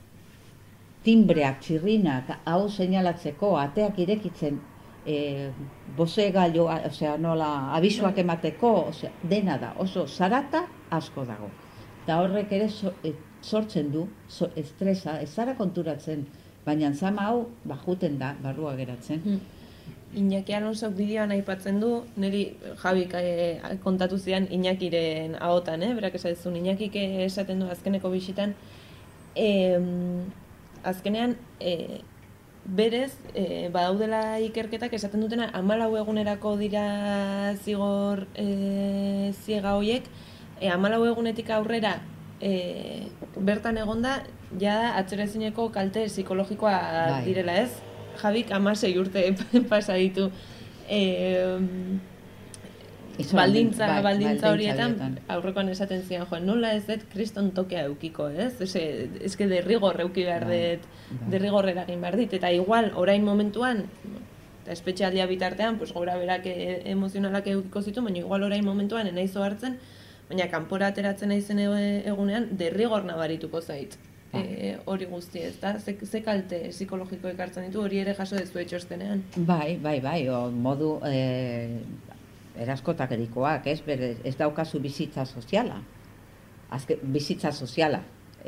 timbreak, txirrinak, hau seinalatzeko, ateak irekitzen, e, boze gailu, osea, nola, abisuak emateko, osea, dena da, oso zarata asko dago. Eta horrek ere so, e, sortzen du, so, estresa, ez zara konturatzen, baina zama hau, bajuten da, barrua geratzen. Hmm. Iñaki Alonsok bideoan aipatzen du, niri Jabik eh, kontatu zian Iñakiren ahotan, eh? berak esatzen Iñakik esaten du azkeneko bisitan, em, azkenean eh, berez eh, badaudela ikerketak esaten dutena amalau egunerako dira zigor eh, ziega hoiek, e, amalau egunetik aurrera e, bertan egonda, ja atzeraezineko kalte psikologikoa Bai. direla ez? Jabik amasei urte pasa ditu. E, baldintza, bai, baldintza horietan, aurrekoan esaten zian, joan, nola ez dut kriston tokea eukiko, ez? Ese, eske derrigor euki behar Bai, dut, bai. derrigor eragin behar dit, eta igual, orain momentuan, eta espetxealdia bitartean, pues, gora berak e, emozionalak eukiko zitu, baina igual orain momentuan enaizo hartzen, baina kanpora ateratzen naizen e- egunean, derrigor nabarituko zait. Bai. E, hori guzti ez da, ze, ze kalte psikologiko ekartzen ditu, hori ere jaso dezu etxostenean. Bai, bai, bai, o, modu eh, eraskotak erikoak, ez, bere, ez daukazu bizitza soziala. Azke, bizitza soziala.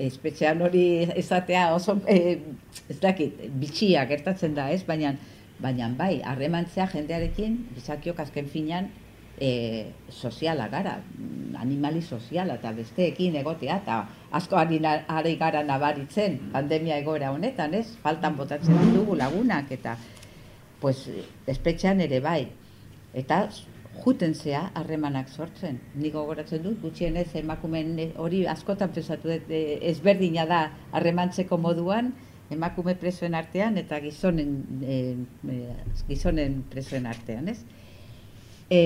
Espetxean hori esatea oso, eh, ez dakit, bitxia gertatzen da, ez, baina, baina bai, harremantzea jendearekin, gizakiok azken finean, e, soziala gara, animali soziala eta besteekin egotea, eta asko ari, gara nabaritzen pandemia egoera honetan, ez? Faltan botatzen ditugu lagunak, eta pues, espetxean ere bai. Eta juten zea harremanak sortzen. Nik gogoratzen dut, gutxienez emakumeen hori askotan pensatu dut, e, ezberdina da harremantzeko moduan, emakume presoen artean eta gizonen, e, e, gizonen presoen artean, ez? E,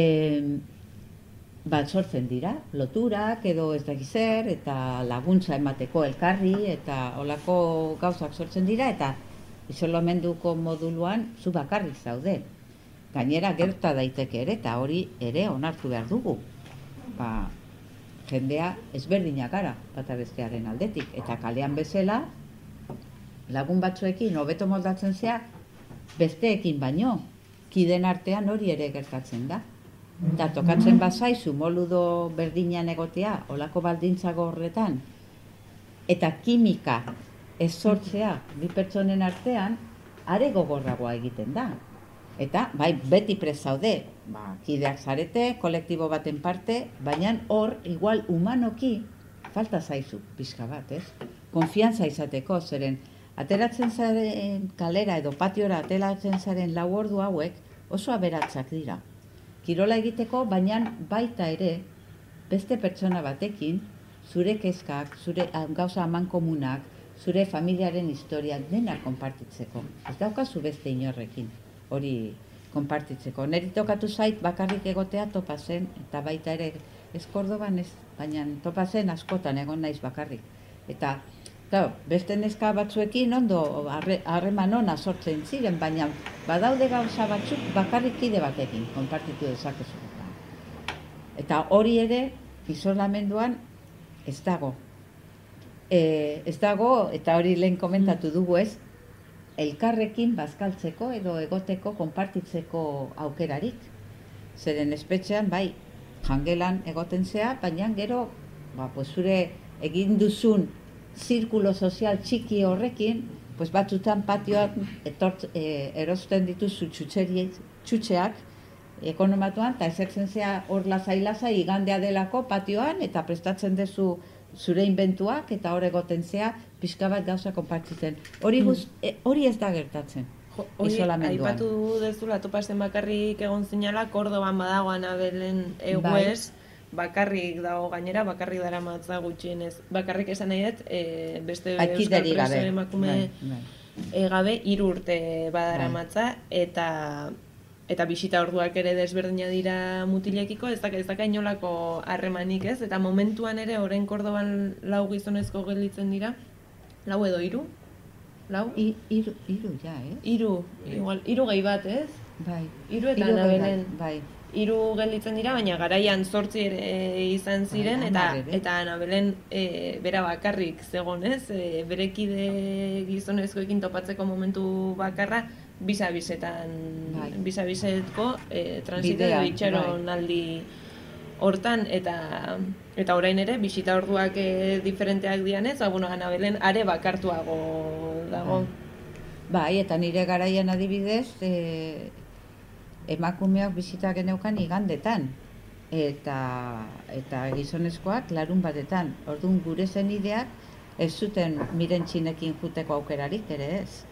bat sortzen dira, loturak edo ez dakiz zer, eta laguntza emateko elkarri, eta olako gauzak sortzen dira, eta isolamenduko moduluan zu bakarrik zaude. Gainera gerta daiteke ere, eta hori ere onartu behar dugu. Ba, jendea ezberdinak gara, bata bestearen aldetik, eta kalean bezala, lagun batzuekin hobeto moldatzen zea, besteekin baino, kiden artean hori ere gertatzen da. Eta tokatzen bazaizu moludo berdinean egotea, olako baldintzago horretan, eta kimika ez sortzea bi pertsonen artean, are gogorragoa egiten da. Eta, bai, beti prest zaude, ba, kideak zarete, kolektibo baten parte, baina hor, igual, humanoki, falta zaizu, pixka bat, ez? Konfiantza izateko, zeren, ateratzen zaren kalera edo patiora ateratzen zaren lau ordu hauek, oso aberatzak dira. Kirola egiteko, baina baita ere, beste pertsona batekin, zure kezkak, zure ah, gauza aman komunak, zure familiaren historiak dena konpartitzeko. Ez daukazu beste inorrekin hori konpartitzeko. Neri tokatu zait bakarrik egotea topa zen, eta baita ere ez Kordoban ez, baina topa zen askotan egon naiz bakarrik. Eta Claro, beste neska batzuekin ondo harre- harreman ona sortzen ziren, baina badaude gauza batzuk bakarrik kide batekin konpartitu dezakezu. Eta hori ere isolamenduan ez dago. E, ez dago, eta hori lehen komentatu dugu ez, elkarrekin bazkaltzeko edo egoteko konpartitzeko aukerarik. Zeren espetxean, bai, jangelan egoten zea, baina gero, ba, pues zure egin duzun zirkulo sozial txiki horrekin, pues batzutan patioak etort, e, erosten dituzu txutxeak ekonomatuan, eta esertzen zea hor lasai-lasai igandea delako patioan, eta prestatzen duzu zure inventuak, eta hor egoten zea pixka bat gauza konpartitzen. Hori, guz, e, hori ez da gertatzen. Hori aipatu dezula topasten bakarrik egon zinala, Kordoban badagoan abelen eguez, bakarrik dago gainera, bakarrik dara matza gutxienez. Bakarrik esan nahi dut, e, beste euskal preso emakume Bai, bai. e, gabe hiru urte badara Bai. matza, eta eta bisita orduak ere desberdina dira mutilekiko, ez daka, ez daka inolako harremanik ez, eta momentuan ere orain Kordoban lau gizonezko gelditzen dira, lau edo hiru, lau, I, iru, iru, ja, eh? hiru, igual, hiru gehi bat ez, Bai. hiru eta Anabelen, Bai. hiru gelditzen dira, baina garaian zortzi ere izan ziren, Bai, eta ere. eta Anabelen e, bera bakarrik zegon ez, e, berekide gizonezkoekin topatzeko momentu bakarra, bisabisetan, Bai. bisabisetko e, Bidean, itxaron bai. aldi hortan, eta eta orain ere, bisita orduak e, diferenteak dianez, ba, bueno, Anabelen are bakartuago dago. Bai, eta nire garaian adibidez, e, emakumeak bisita geneukan igandetan. Eta, eta gizonezkoak larun batetan. Orduan gure zenideak ez zuten miren txinekin juteko aukerarik ere ez.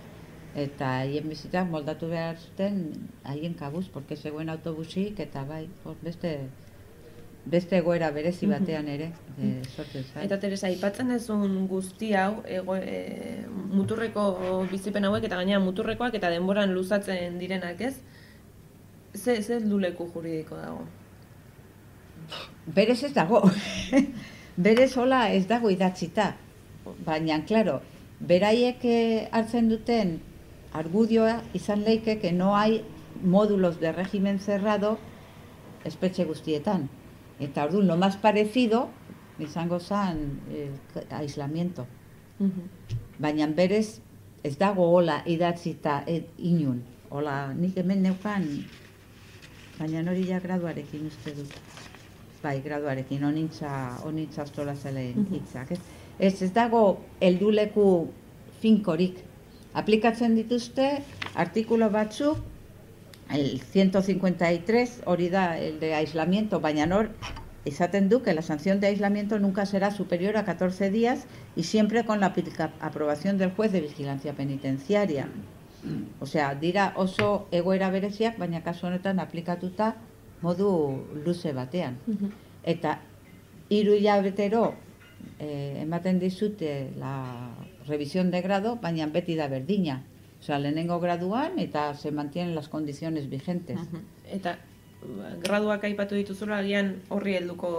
Eta haien bizitak moldatu behar zuten haien kabuz, porque zegoen autobusik eta bai, hor beste beste egoera berezi batean ere, e, sortzen zait. Eta Teresa, aipatzen duzun guzti hau, ego, e, muturreko bizipen hauek eta gainera muturrekoak eta denboran luzatzen direnak, ez? Ze, ze leku juridiko dago? Berez ez dago. Berez hola ez dago idatzita. Baina, claro, beraiek eh, hartzen duten argudioa izan leike que no hay módulos de régimen cerrado espetxe guztietan. Eta orduan, lo más parecido izango zan eh, aislamiento. Baina berez ez dago hola idatzita et, inun. Hola, nik hemen neukan, baina hori ja graduarekin uste dut. Bai, graduarekin, onintza, onintza astola zeleen hitzak. Ez, ez, ez dago helduleku finkorik. Aplikatzen dituzte artikulo batzuk, el 153 hori da el de aislamiento, baina hor esaten du que la sanción de aislamiento nunca será superior a 14 días y siempre con la aprobación del juez de vigilancia penitenciaria. Osea, dira oso egoera bereziak, baina kasu honetan aplikatuta modu luze batean. Eta hiru hilabetero eh, ematen dizute la revisión de grado, baina beti da berdina. Osea, lehenengo graduan eta se mantienen las condiciones vigentes. Eta ba, graduak aipatu dituzula agian horri helduko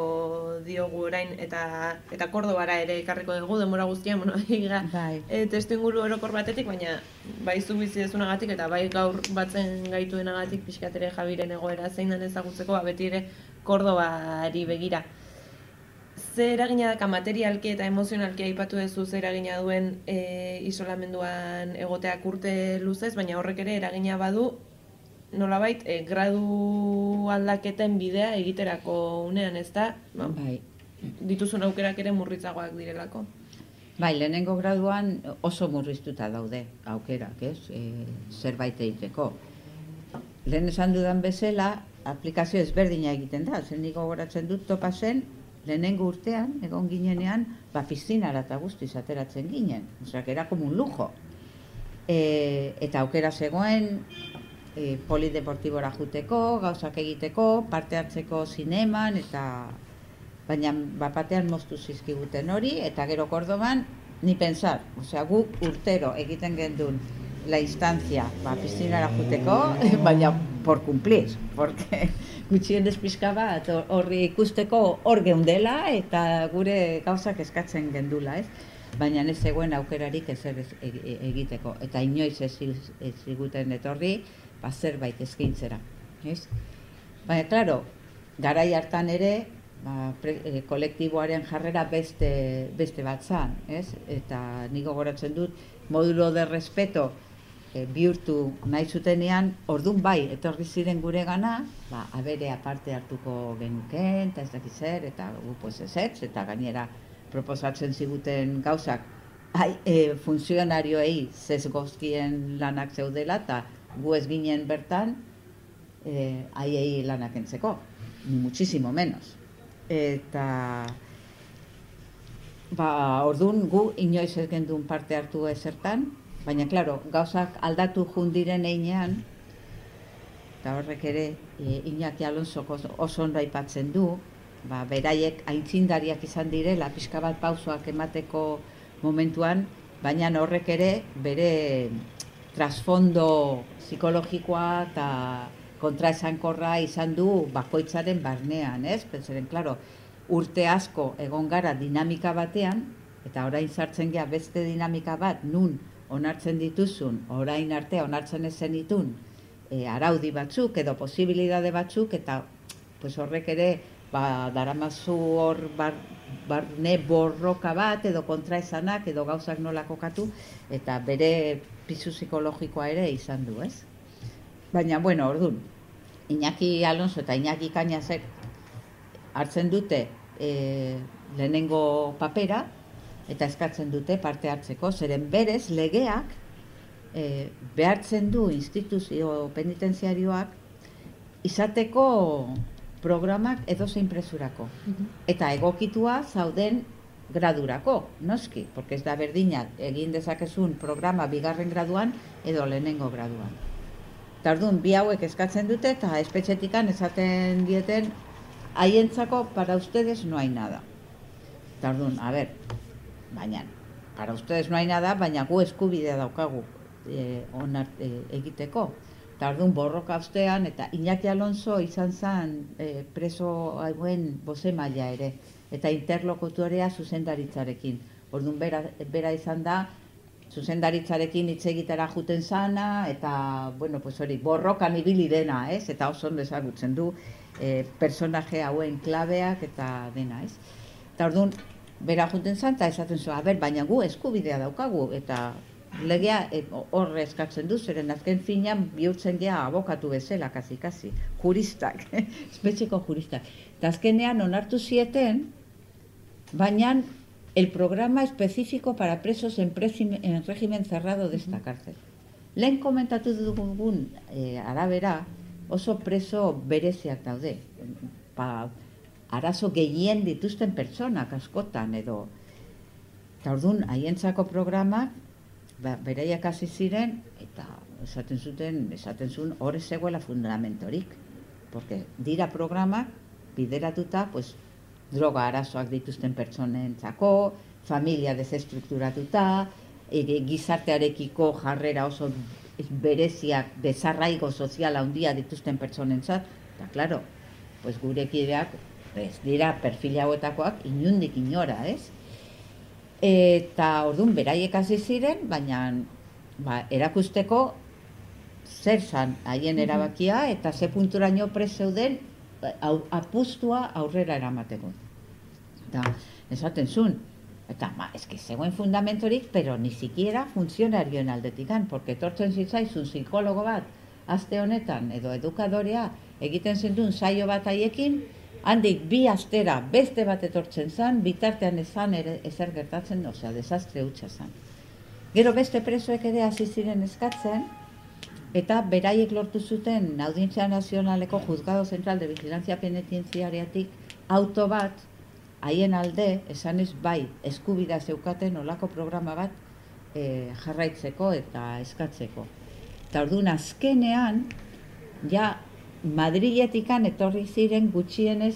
diogu orain eta eta Kordobara ere ekarriko dugu denbora guztian, bueno, higa, Bai. e, testu inguru orokor batetik, baina bai zu bizi dezunagatik eta bai gaur batzen gaituenagatik pixkat ere Javiren egoera zein den ezagutzeko, ba, beti ere Kordobari begira. Ze eragina daka materialki eta emozionalki aipatu duzu ze eragina duen e, isolamenduan egoteak urte luzez, baina horrek ere eragina badu nolabait e, gradu aldaketen bidea egiterako unean, ez da? Ba, Bai. dituzun aukerak ere murritzagoak direlako. Bai, lehenengo graduan oso murriztuta daude aukerak, ez? E, zerbait egiteko. Lehen esan dudan bezala, aplikazio ezberdina egiten da. Zen gogoratzen dut topa zen, lehenengo urtean, egon ginenean, ba, piztinara eta guztiz ateratzen ginen. Que era como un lujo. E, eta aukera zegoen, e, polideportibora juteko, gauzak egiteko, parte hartzeko zineman, eta baina bapatean moztu zizkiguten hori, eta gero Kordoban, ni pensar, osea, guk urtero egiten gendun la instancia, ba, piscinara juteko, baina por cumplir, porque gutxien pixka bat horri ikusteko hor geundela eta gure gauzak eskatzen gendula, ez? Baina ez zegoen aukerarik ezer egiteko. Eta inoiz ez, ez ziguten etorri, ba, zerbait eskintzera. Ez? Baina, klaro, garai hartan ere, ba, pre, e, kolektiboaren jarrera beste, beste bat zan, ez? Eta niko goratzen dut, modulo de respeto, e, bihurtu nahi zutenean, ordun bai, etorri ziren gure gana, ba, abere aparte hartuko genuken, eta ez dakiz zer, eta gu pues ez ez, eta gainera proposatzen ziguten gauzak, hai, e, funtzionarioei zez gozkien lanak zeudela, eta gu ez ginen bertan, e, haiei lanak entzeko, ni muchísimo menos. Eta, ba, ordun gu inoiz ez gendun parte hartu ezertan, Baina, klaro, gauzak aldatu jundiren einean, eta horrek ere, e, Iñaki Alonso oso ondo aipatzen du, ba, beraiek aintzindariak izan direla, pixka bat pausoak emateko momentuan, baina horrek ere bere trasfondo psikologikoa eta kontraesankorra izan du bakoitzaren barnean, ez? Pentsaren, klaro, urte asko egon gara dinamika batean, eta orain sartzen gea beste dinamika bat, nun onartzen dituzun, orain arte onartzen ezen ditun, e, araudi batzuk edo posibilidade batzuk, eta pues, horrek ere ba, daramazu hor bar, barne borroka bat edo kontraesanak edo gauzak nola kokatu, eta bere pizu psikologikoa ere izan du, ez? Baina, bueno, ordun, Iñaki Alonso eta Iñaki Kainazek hartzen dute e, lehenengo papera, eta eskatzen dute parte hartzeko, zeren berez legeak e, behartzen du instituzio penitenziarioak izateko programak edo zein presurako. Mhm. Eta egokitua zauden gradurako, noski, porque ez da berdina egin dezakezun programa bigarren graduan edo lehenengo graduan. Tardun, bi hauek eskatzen dute eta espetxetikan esaten dieten haientzako para ustedes no hay nada. Tardun, a ver, baina para ustedes no hay nada, baina gu eskubidea daukagu e, onar, e, egiteko. Tardun borroka ustean, eta Iñaki Alonso izan zen e, preso hauen boze maila ere, eta interlokutorea zuzendaritzarekin. Orduan bera, bera izan da, zuzendaritzarekin hitz egitera juten zana, eta, bueno, pues hori, borrokan ibili dena, ez? Eta oso ondo ezagutzen du e, personaje hauen klabeak eta dena, ez? Eta orduan, bera juten zan, eta esaten zuen, ber, baina gu eskubidea daukagu, eta legea e, horre eskatzen du, zeren azken finean bihurtzen gea abokatu bezala, kasi, kasi, juristak, espetxeko juristak. Eta azkenean onartu zieten, baina el programa específico para presos en, en régimen cerrado de esta cárcel. Lehen komentatu dugun e, arabera, oso preso bereziak daude. Pa, arazo gehien dituzten pertsonak askotan edo. Eta orduan haientzako programak ba, beraiak hasi ziren eta esaten zuten esaten zuen hor zegoela fundamentorik porque dira programak bideratuta pues droga arazoak dituzten pertsonentzako familia desestrukturatuta e, gizartearekiko jarrera oso bereziak desarraigo soziala handia dituzten pertsonentzat eta claro pues gure kideak ez dira perfil hauetakoak inundik inora, ez? Eta ordun beraiek hasi ziren, baina ba, erakusteko zer zan haien erabakia eta ze punturaino preseuden apustua aurrera eramateko. Da, esaten zuen, eta ma, eski zegoen fundamentorik, pero ni siquiera funtzionarioen aldetikan, porque tortzen zitzaizun psikologo bat, aste honetan, edo edukadorea, egiten zendun saio bat haiekin, handik bi astera beste bat etortzen zan, bitartean ezan ere ezer gertatzen, osea, desastre hutsa zan. Gero beste presoek ere hasi ziren eskatzen, eta beraiek lortu zuten Audientzia Nazionaleko Juzgado Zentral de Vigilancia Penitentziariatik auto bat, haien alde, esan ez bai, eskubida zeukaten olako programa bat e, jarraitzeko eta eskatzeko. Eta orduan azkenean, ja Madriletikan etorri ziren gutxienez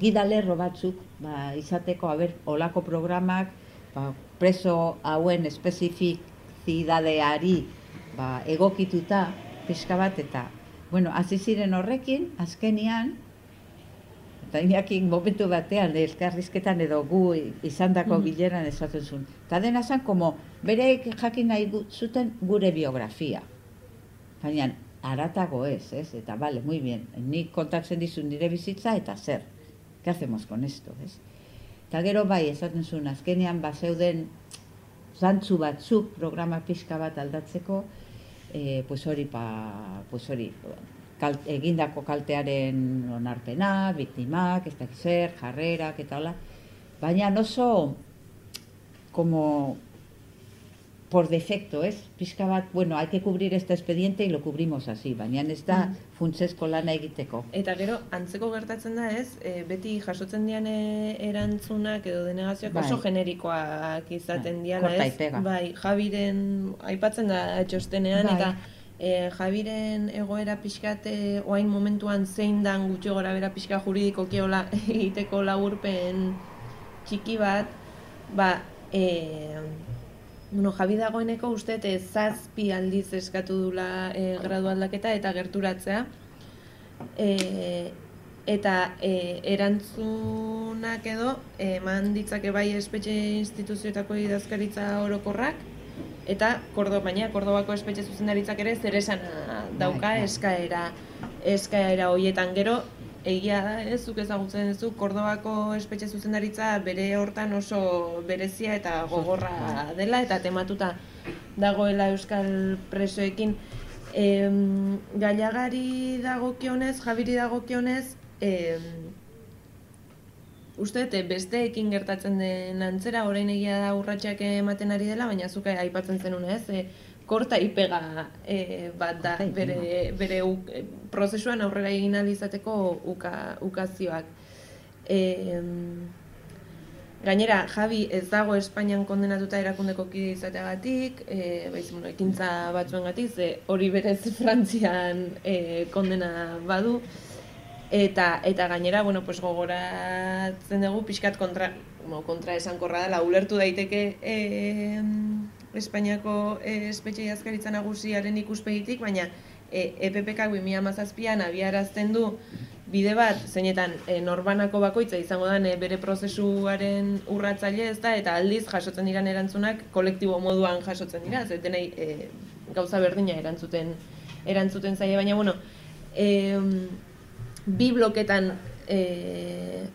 gidalerro batzuk ba, izateko haber olako programak ba, preso hauen espezifizidadeari ba, egokituta pixka bat eta bueno, hasi ziren horrekin azkenian eta inakin momentu batean elkarrizketan edo gu izandako Mhm. bileran esaten zuen. Eta dena zen, como bereik jakin nahi zuten gure biografia. Baina aratago ez, ez? Eta bale, muy bien, nik kontatzen dizun nire bizitza eta zer. ¿Qué hacemos con esto, ez? Eta gero bai, esaten zuen, azkenean bazeuden zantzu batzuk programa pixka bat aldatzeko, e, pues hori, pa, pues hori, kal, egindako kaltearen onarpena, biktimak, ez dakit zer, jarrerak eta hola. Baina oso, como por defecto, ez? Pixka bat, bueno, hay que cubrir este expediente y lo cubrimos así, baina ez da Mm. lana egiteko. Eta gero, antzeko gertatzen da ez, e, beti jasotzen dian e, erantzunak edo denegazioak Bai. oso generikoak izaten Bai, korta ez. Bai, Javiren, aipatzen da txostenean, Bai. eta e, Javiren egoera pixkate, oain momentuan zein dan gutxi gora bera pixka juridikoki hola egiteko laburpen txiki bat, ba, e, Bueno, Javi dagoeneko uste dut, eh, zazpi aldiz eskatu dula e, gradu aldaketa eta gerturatzea. E, eta e, erantzunak edo eman ditzake bai espetxe instituzioetako idazkaritza orokorrak eta Kordo, baina Kordobako espetxe zuzendaritzak ere zer esana dauka Bai, bai. eskaera eskaera hoietan gero egia da, ez, zuk ezagutzen duzu, Kordobako espetxe zuzendaritza bere hortan oso berezia eta gogorra dela eta tematuta dagoela euskal presoekin. Em, Gailagari dagokionez, Javiri dagokionez, em, uste dut, besteekin gertatzen den antzera, orain egia da urratsak ematen ari dela, baina zuke aipatzen zenun ez, e, korta ipega e, bat da bere, bere e, prozesuan aurrera egin izateko uka, ukazioak. E, gainera, Javi ez dago Espainian kondenatuta erakundeko kide izateagatik, e, baiz, bueno, ekintza batzuengatik, ze hori berez Frantzian e, kondena badu, Eta, eta gainera, bueno, pues gogoratzen dugu pixkat kontra, bueno, kontra esankorra dela, ulertu daiteke e, Espainiako e, espetxe jazkaritza nagusiaren ikuspegitik, baina e, EPPK 2017an abiarazten du bide bat, zeinetan e, norbanako bakoitza izango den e, bere prozesuaren urratzaile ez da, eta aldiz jasotzen diran erantzunak kolektibo moduan jasotzen dira, ez denei e, gauza berdina erantzuten erantzuten zaie, baina bueno, em, bi bloketan e,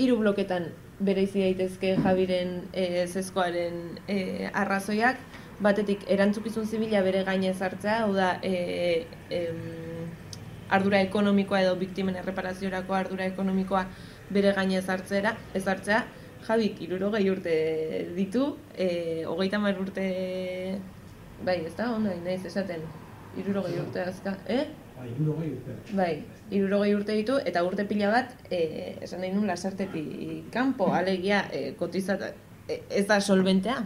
hiru bloketan bereizi daitezke Javiren e, zezkoaren e, arrazoiak batetik erantzukizun zibila bere gaine hartzea, hau da e, em, ardura ekonomikoa edo biktimen erreparaziorako ardura ekonomikoa bere gaine hartzera, ez hartzea, Javik irurogei urte ditu, e, hogeita hamar urte, bai, ez da, ondo, naiz esaten, irurogei urte azka, eh? Bai, irurogei urte. Ditu, eta urte pila bat, e, esan nahi nun lasartetik kanpo, alegia, e, kotizata, e, ez da solventea.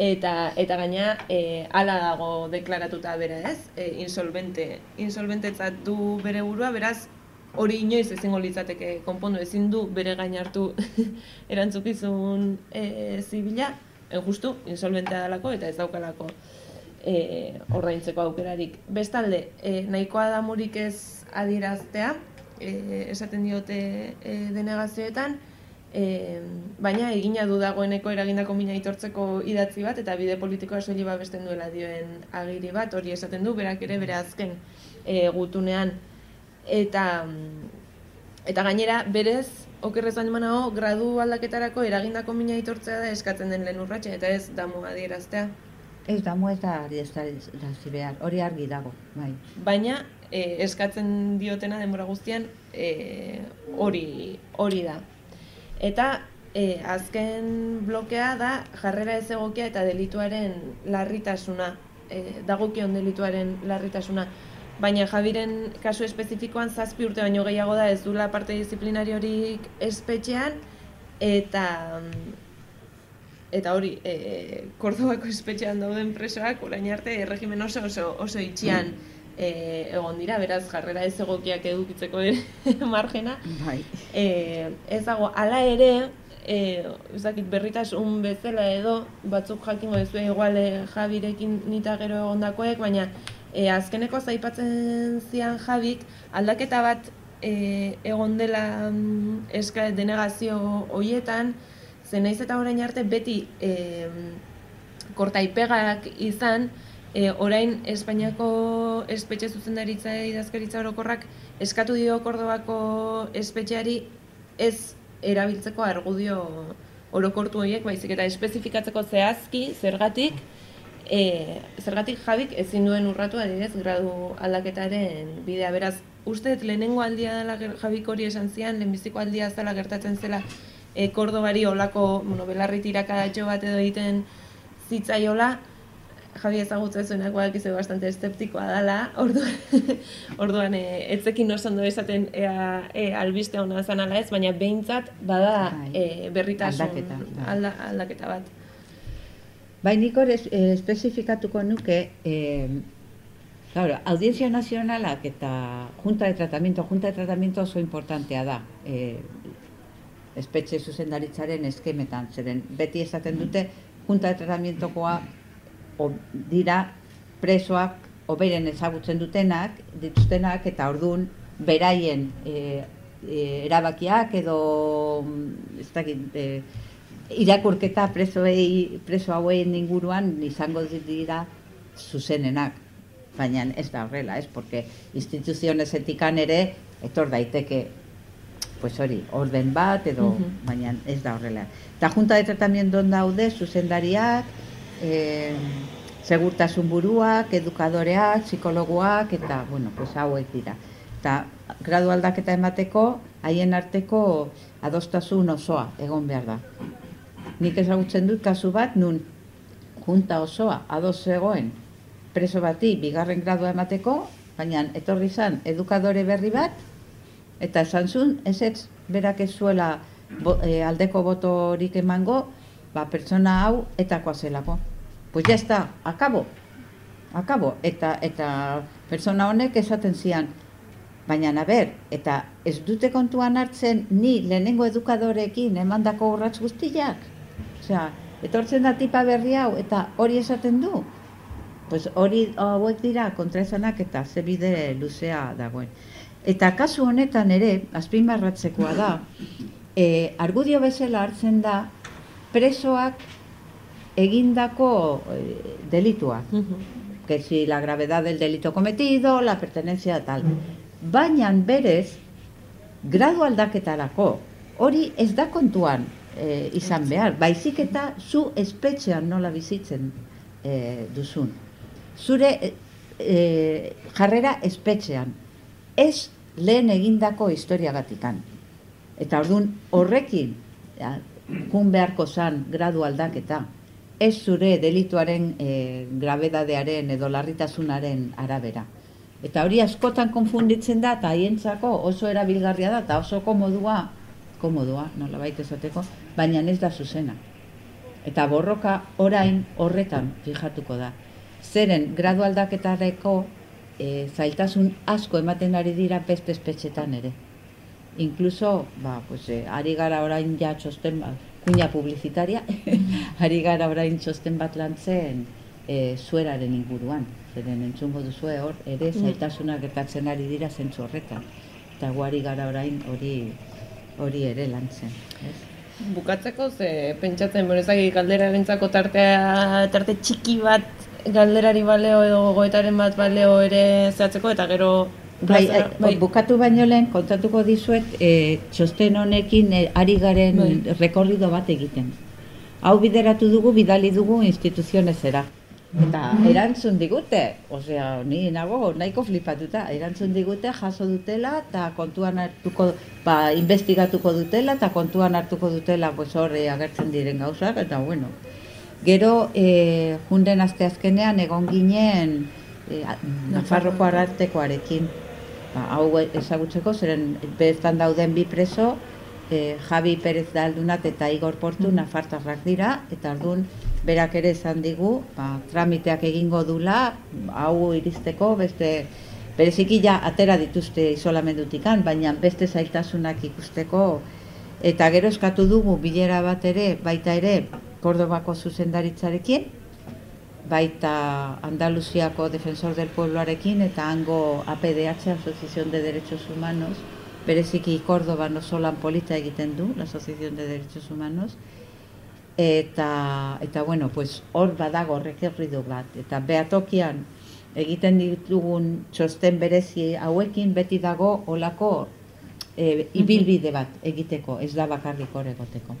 eta, eta gaina, e, ala dago deklaratuta bera ez, e, insolvente, insolventetzat du bere burua, beraz, hori inoiz ezingo litzateke konpondu, ezin du bere gain hartu erantzukizun e, zibila, e, justu, insolventea dalako eta ez daukalako e, ordaintzeko aukerarik. Bestalde, e, nahikoa da murik ez adieraztea, e, esaten diote e, denegazioetan, e, baina egina du dagoeneko eragindako mina aitortzeko idatzi bat eta bide politikoa soili babesten duela dioen agiri bat, hori esaten du, berak ere bere azken e, gutunean. Eta, eta gainera, berez, okerrez baino gradu aldaketarako eragindako mina aitortzea da eskatzen den lehen urratxe, eta ez damu adieraztea. Ez da, ez da adieraztarazi behar, hori argi dago, bai. baina e, eskatzen diotena denbora guztian e, hori hori da. Eta e, azken blokea da jarrera ez egokia eta delituaren larritasuna, e, dagokion delituaren larritasuna. Baina Javiren kasu espezifikoan zazpi urte baino gehiago da ez dula parte disiplinariorik espetxean eta eta hori, e, Kordobako espetxean dauden presoak orain arte erregimen oso oso, oso itxian e, egon dira, beraz jarrera ez egokiak edukitzeko ere margena. Bai. E, ez dago, ala ere, e, ez dakit berritasun bezala edo, batzuk jakingo ez igual e, Jabirekin nita gero egondakoek, baina e, azkeneko zaipatzen zian Jabik, aldaketa bat e, egon dela mm, eska denegazio hoietan, zen naiz eta orain arte beti e, kortaipegak izan, e, orain Espainiako espetxe zuzendaritza idazkaritza orokorrak eskatu dio Kordobako espetxeari ez erabiltzeko argudio orokortu horiek, baizik eta espezifikatzeko zehazki, zergatik, e, zergatik jabik ezin duen urratu adibidez gradu aldaketaren bidea. Beraz, uste dut lehenengo aldia dela jabik hori esan zian, lehenbiziko aldia zela gertatzen zela e, Kordobari olako, bueno, belarri tirakadatxo bat edo egiten zitzaiola, Javi ezagutzen zuenak badakizu bastante esteptikoa dela, orduan, orduan e, etzekin oso ondo esaten ea, e, albiste hona zan ala ez, baina behintzat bada e, berritasun aldaketa, bai. alda, aldaketa bat. Bai, nik hor es, eh, espezifikatuko nuke, eh, claro, Audiencia Nazionalak eta Junta de Tratamiento, Junta de Tratamiento oso importantea da, eh, espetxe zuzendaritzaren eskemetan, zeren beti esaten dute, Junta de Tratamientokoa dira presoak oberen ezagutzen dutenak, dituztenak eta ordun beraien e, e, erabakiak edo ez dakit, e, irakurketa presoei, preso hauen inguruan izango dira zuzenenak. Baina ez da horrela, ez, porque instituzionez etikan ere, etor daiteke, pues hori, orden bat, edo, Mhm. baina ez da horrela. Eta junta de tratamiento daude, zuzendariak, eh, segurtasun buruak, edukadoreak, psikologoak, eta, bueno, pues hauek dira. Eta gradu aldaketa emateko, haien arteko adostasun osoa egon behar da. Nik ezagutzen dut kasu bat, nun junta osoa ados zegoen preso bati bigarren gradua emateko, baina etorri zan edukadore berri bat, eta esan zuen, ez ez, berak ez zuela bo, eh, aldeko botorik emango, ba, pertsona hau etakoa zelako. Pues ya está, akabo, akabo, eta, eta pertsona honek esaten zian, baina, a ber, eta ez dute kontuan hartzen ni lehenengo edukadorekin emandako urrats guztiak? Osea, etortzen da tipa berri hau eta hori esaten du? Pues hori hauek dira kontraesanak eta ze bide luzea dagoen. Eta kasu honetan ere, azpimarratzekoa da, e, argudio bezala hartzen da presoak egindako e, delituak. que si la gravedad del delito cometido, la pertenencia tal. Baina berez, gradu aldaketarako, hori ez da kontuan e, izan behar, baizik eta zu espetxean nola bizitzen e, duzun. Zure e, e, jarrera espetxean, ez lehen egindako historiagatikan. Eta orduan horrekin, ja, jun beharko zan gradu aldaketa, ez zure delituaren e, grabedadearen edo larritasunaren arabera. Eta hori askotan konfunditzen da, eta haientzako oso erabilgarria da, eta oso komodua, komodua, nola baita esateko, baina ez da zuzena. Eta borroka orain horretan fijatuko da. Zeren gradu aldaketareko e, zailtasun asko ematen ari dira beste espetxetan ere. Inkluso, ba, pues, e, ari gara orain ja txosten bat, kuña publizitaria, ari gara orain txosten bat lantzen e, zueraren inguruan. Zeren entzungo duzue hor, ere zailtasunak gertatzen ari dira zentzu horretan. Eta guari gara orain hori hori ere lantzen. Ez? Bukatzeko, ze pentsatzen, bueno, ezagik galderarentzako tartea, tarte txiki bat galderari baleo edo gogoetaren bat baleo ere zehatzeko, eta gero Bai, bai, bukatu baino lehen kontatuko dizuet e, txosten honekin e, ari garen Bai. rekorrido bat egiten. Hau bideratu dugu, bidali dugu instituzionezera. Eta erantzun digute, osea, ni nago nahiko flipatuta, erantzun digute jaso dutela eta kontuan hartuko, ba, investigatuko dutela eta kontuan hartuko dutela pues hor agertzen diren gauzak, eta bueno. Gero, e, junden asteazkenean egon ginen e, a- Nafarroko arartekoarekin. Ba, hau ezagutzeko, zeren bertan dauden bi preso, e, Javi Perez Daldunat eta Igor Portu nafartarrak dira, eta ordun berak ere esan digu, ba, tramiteak egingo dula, hau iristeko beste bereziki ja atera dituzte isolamendutikan, baina beste zailtasunak ikusteko eta gero eskatu dugu bilera bat ere, baita ere, Kordobako zuzendaritzarekin, baita Andaluziako Defensor del Puebloarekin eta hango APDH, Asociación de Derechos Humanos, bereziki Kordoba no solan polita egiten du, la Asociación de Derechos Humanos, eta, eta bueno, pues, hor badago rekerridu bat, eta behatokian egiten ditugun txosten berezi hauekin beti dago olako e, ibilbide bat egiteko, ez da bakarrik hor egoteko.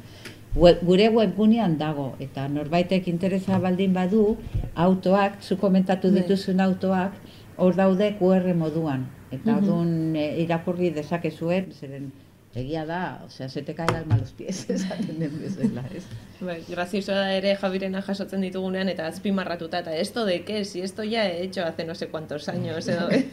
Gure webgunean dago, eta norbaitek interesa baldin badu, autoak, zu komentatu Bai. dituzun autoak, hor daude QR moduan. Eta orduan e, irakurri dezakezue, zeren egia da, osea, se te cae el alma los pies, esaten den bezala, ez? Bai, graziosoa da ere Javierena jasotzen ditugunean eta azpimarratuta eta esto de qué, si esto ya he hecho hace no sé cuántos años edo ez?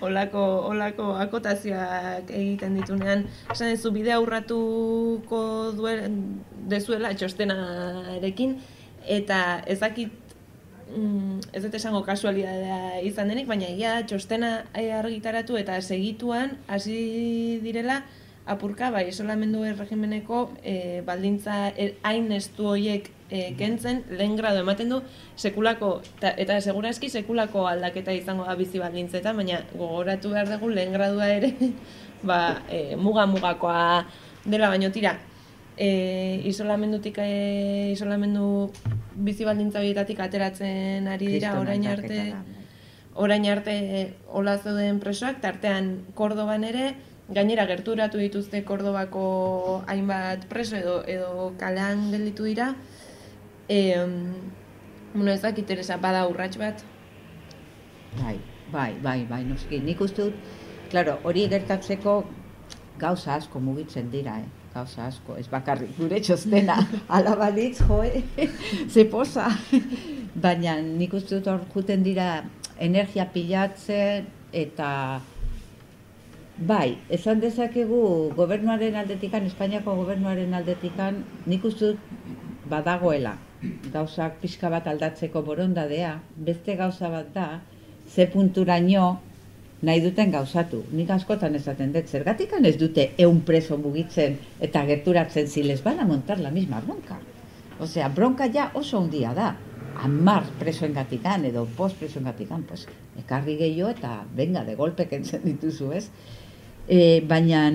olako, olako akotazioak egiten ditunean esan duzu bidea aurratuko duen dezuela txostenarekin eta ez dakit mm, ez dut esango kasualidadea izan denik, baina egia txostena argitaratu eta segituan hasi direla apurka bai isolamendu erregimeneko e, baldintza er, hain estu horiek e, kentzen lehen grado ematen du sekulako ta, eta segurazki sekulako aldaketa izango da bizi baldintzetan baina gogoratu behar dugu lehen gradua ere ba, e, muga mugakoa dela baino tira e, isolamendutik e, isolamendu bizi baldintza horietatik ateratzen ari dira Kriston orain arte bai. orain arte hola zeuden presoak, tartean Kordoban ere, gainera gerturatu dituzte Kordobako hainbat preso edo, edo kalean gelditu dira. E, bueno, ez dakit Teresa, bada urrats bat. Bai, bai, bai, bai, noski. Nik uste dut, claro, hori gertatzeko gauza asko mugitzen dira, eh? gauza asko, ez bakarrik gure txostena, ala balitz, joe, ze posa. Baina nik uste dut hor juten dira energia pilatzen eta bai, esan dezakegu gobernuaren aldetikan, Espainiako gobernuaren aldetikan, nik uste dut badagoela gauzak pixka bat aldatzeko borondadea, beste gauza bat da, ze punturaino nahi duten gauzatu. Nik askotan esaten dut, zergatikan ez dute eun preso mugitzen eta gerturatzen si les van montar la misma bronca. Osea, bronka ja oso handia da. Amar presoen gatikan edo post presoen gatikan, pues, ekarri gehiago eta venga, de golpe kentzen dituzu, ez? E, baina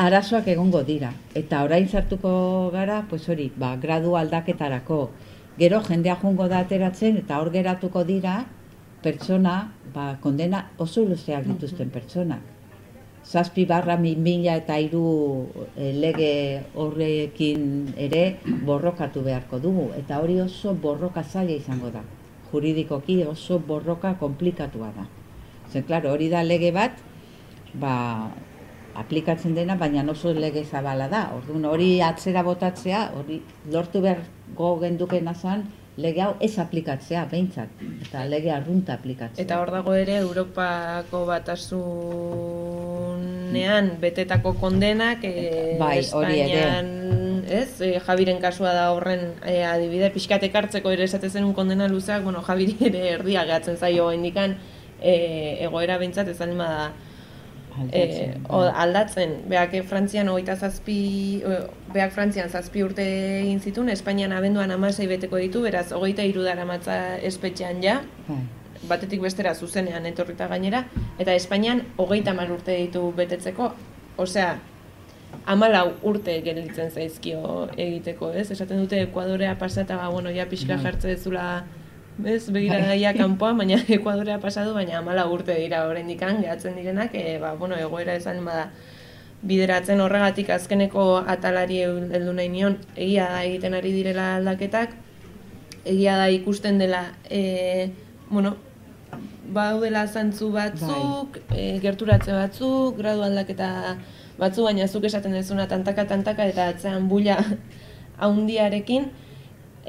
arazoak egongo dira. Eta orain sartuko gara, pues hori, ba, gradu aldaketarako. Gero jendea jungo da ateratzen eta hor geratuko dira pertsona, ba, kondena oso luzeak dituzten pertsonak. Zazpi barra mi- mila eta hiru eh, lege horrekin ere borrokatu beharko dugu. Eta hori oso borroka zaila izango da. Juridikoki oso borroka komplikatua da. Zer, klaro, hori da lege bat, ba, aplikatzen dena, baina oso lege zabala da. Orduan hori atzera botatzea, hori lortu beharko gendukena zan, lege hau ez aplikatzea, behintzat. Eta lege arrunta aplikatzea. Eta hor dago ere Europako batasunean betetako kondenak e, Bai, hori ere. Ez? E, Javiren kasua da horren e, adibide pixkat ekartzeko ere esate zen un kondena luzeak, bueno, Javiri ere erdia gehatzen zaio indikan e, egoera behintzat ez alima da e, Aldatzen, o, bai. aldatzen, beak Frantzian hogeita zazpi, o, beak Frantzian zazpi urte egin zituen, Espainian abenduan amasei beteko ditu, beraz hogeita irudara matza espetxean ja, Bai. batetik bestera zuzenean etorrita gainera, eta Espainian hogeita hamar urte ditu betetzeko, osea, amalau urte gelditzen zaizkio egiteko, ez? Esaten dute Ekuadorea pasata, ba, bueno, ja pixka Bai. jartze dezula, ez, begira Bai. kanpoan, baina Ekuadorea pasatu, baina amalau urte dira oraindik gehatzen direnak, e, ba, bueno, egoera esan bada. Bideratzen horregatik azkeneko atalari heldu nahi nion, egia da egiten ari direla aldaketak, egia da ikusten dela, e, bueno, baudela zantzu batzuk, e, gerturatze batzuk, gradu aldaketa batzu, baina zuk esaten dezuna tantaka tantaka eta atzean bulla haundiarekin,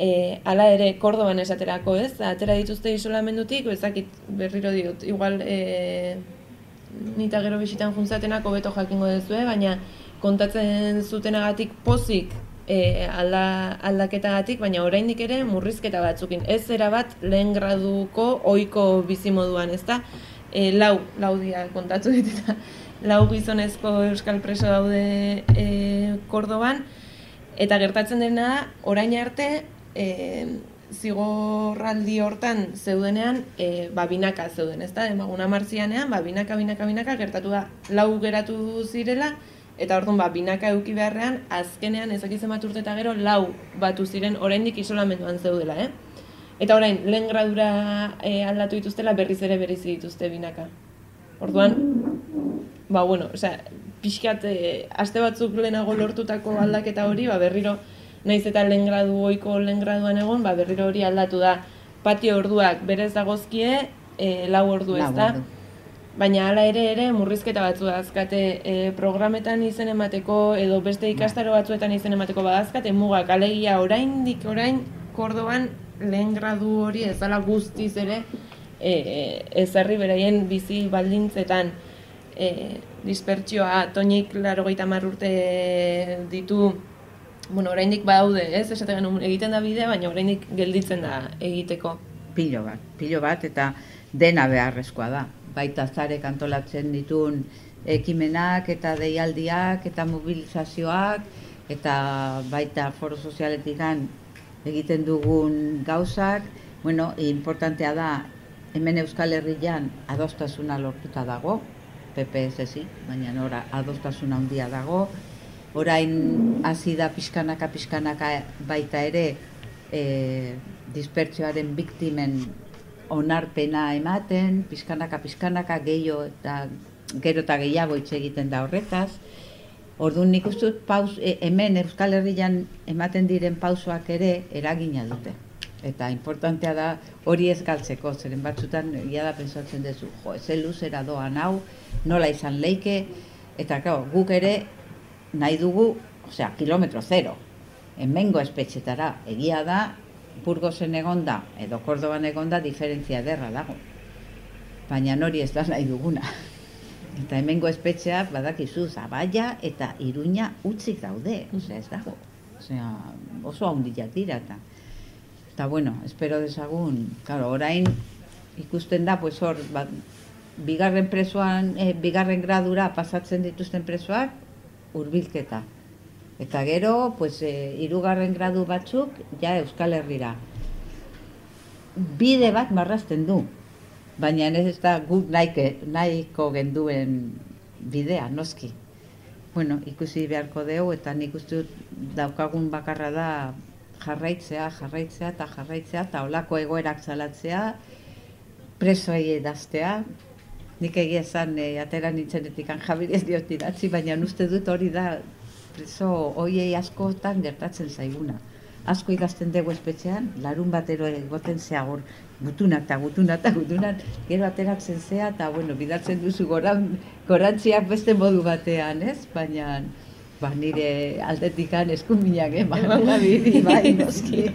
e, ala ere Kordoban esaterako ez, atera dituzte isolamendutik, ezakit berriro diot, igual e, nita gero bisitan juntzatenako beto jakingo duzue, baina kontatzen zutenagatik pozik e, alda, aldaketagatik, baina oraindik ere murrizketa batzukin. Ez erabat lehen graduko ohiko bizimoduan, ezta? E, lau, lau dia kontatu dit eta lau gizonezko euskal preso daude e, Kordoban, eta gertatzen dena da, orain arte, e, zigorraldi hortan zeudenean, e, ba, binaka zeuden, ezta? Emaguna martzianean, ba, binaka, binaka, gertatu da, lau geratu zirela, eta orduan ba, binaka eduki beharrean, azkenean ezakitzen bat urte gero, lau batu ziren oraindik isolamenduan zeudela, eh? Eta orain, lehen gradura e, aldatu dituztela berriz ere berriz dituzte binaka. Orduan, ba, bueno, osea, pixkat, e, aste batzuk lehenago lortutako aldaketa hori, ba, berriro, naiz eta lehen gradu goiko lehen graduan egon, ba, berriro hori aldatu da. Patio orduak berez dagozkie, e, lau ordu ez da. Baina hala ere ere murrizketa batzu azkate e, programetan izen emateko edo beste ikastaro batzuetan izen emateko badazkate mugak. Alegia oraindik orain Kordoban lehen gradu hori ez dala guztiz ere e, ezarri beraien bizi baldintzetan. E, dispertsioa tonik laro urte ditu bueno, oraindik badaude, ez? Esaten egiten da bidea, baina oraindik gelditzen da egiteko. Pilo bat, pilo bat, eta dena beharrezkoa da. Baita zarek antolatzen ditun ekimenak eta deialdiak eta mobilizazioak eta baita foro sozialetik egiten dugun gauzak. Bueno, importantea da, hemen Euskal Herrian adostasuna lortuta dago, PPS baina nora adostasuna handia dago, orain hasi da pixkanaka pixkanaka baita ere e, dispertsioaren biktimen onarpena ematen, pixkanaka pixkanaka gehiago eta gero eta gehiago hitz egiten da horretaz. Orduan nik uste paus, e, hemen Euskal Herrian ematen diren pausoak ere eragina dute. Eta importantea da hori ez galtzeko, zeren batzutan ia da pensatzen duzu, jo, ez luzera doan hau, nola izan leike, eta guk ere nahi dugu, osea, kilometro zero. Hemengo espetxetara egia da, Burgosen egonda edo Kordoban egonda diferentzia ederra dago. Baina nori ez da nahi duguna. Eta hemengo espetxea badakizu zabaia eta iruña utzik daude, osea, ez dago. Osea, oso handiak dira eta eta bueno, espero desagun, claro, orain ikusten da pues hor, ba, bigarren presoan, eh, bigarren gradura pasatzen dituzten presoak, hurbilketa. Eta gero, pues, e, irugarren gradu batzuk, ja Euskal Herrira. Bide bat marrazten du, baina ez da guk nahike, nahiko genduen bidea, noski. Bueno, ikusi beharko dugu eta nik uste daukagun bakarra da jarraitzea, jarraitzea eta jarraitzea eta olako egoerak zalatzea, presoei edaztea, nik egia esan e, atera nintzenetik anjabiri ez diot idatzi, baina uste dut hori da preso hoiei askotan gertatzen zaiguna. Asko idazten dugu espetxean, larun batero egoten zea gor, gutunak eta gutunak eta gutunak, gero ateratzen zea eta bueno, bidatzen duzu goran, gorantziak beste modu batean, ez? Baina ba, nire aldetikan eskuminak eman bidi, bai, noski.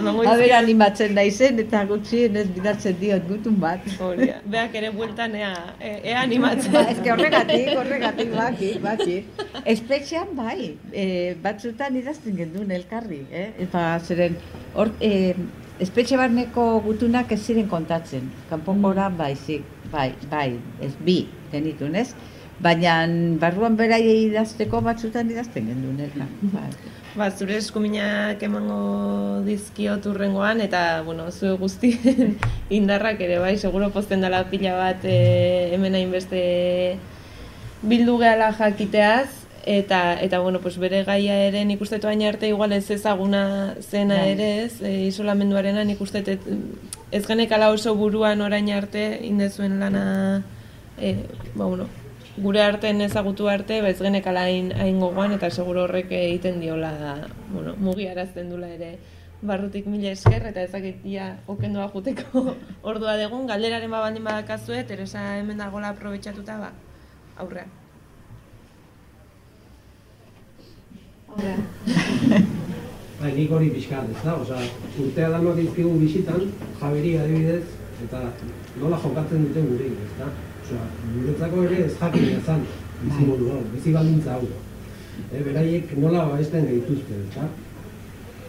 Haber animatzen naizen eta gutxien ez bidatzen diot gutun bat. Horia, beak ere bueltan ea, e, ea animatzen. Ba, ez horregatik, horregatik, baki, baki. Espetxean bai, e, batzutan idazten gendun elkarri, eh? Eta zeren, hor, e, espetxe barneko gutunak ez ziren kontatzen. Kanpongora baizik, bai, bai, ez bi, genitun, ez? Baina barruan beraiei idazteko batzutan idazten gendun, ez ba. ba, zure eskuminak emango dizkiot urrengoan, eta, bueno, zu guzti indarrak ere, bai, seguro posten dela pila bat e, hemen hainbeste bildu gehala jakiteaz, eta, eta bueno, pues bere gaia ere nik uste toain arte igual ez ezaguna zena bai. ere ez, e, isolamenduarena nik uste ez genekala oso buruan orain arte indezuen lana, e, ba, bueno, gure artean ezagutu arte, bez genek alain hain gogoan, eta seguro horrek egiten diola, bueno, mugiarazten dula ere barrutik mila esker, eta ezakit ia okendoa juteko ordua degun, galderaren babandin badakazue, Teresa hemen dagoela aprobetsatuta, ba, aurrea. Aurrea. Bai, nik hori pixkat, ez da? Osa, urtea danoak izkigun bisitan, jaberi adibidez, eta nola jokatzen duten gure, ez da? Guretzako ere ez jakin ezan, bizi modu hau, bizi balintza hau. e, beraiek nola babesten gaituzte, ezta?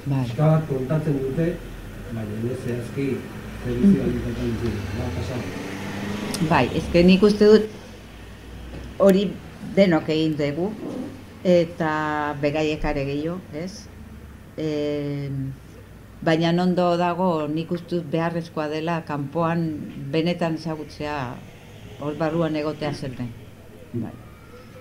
Bai. Pixka bat kontatzen dute, baina ez zehazki zerbizio alitatzen dute, ba, pasatu. Bai, ezke nik uste dut hori denok egin dugu eta begaiek are gehiago, ez? E, baina ondo dago nik uste beharrezkoa dela kanpoan benetan ezagutzea hor barruan egotea zer den. Bai.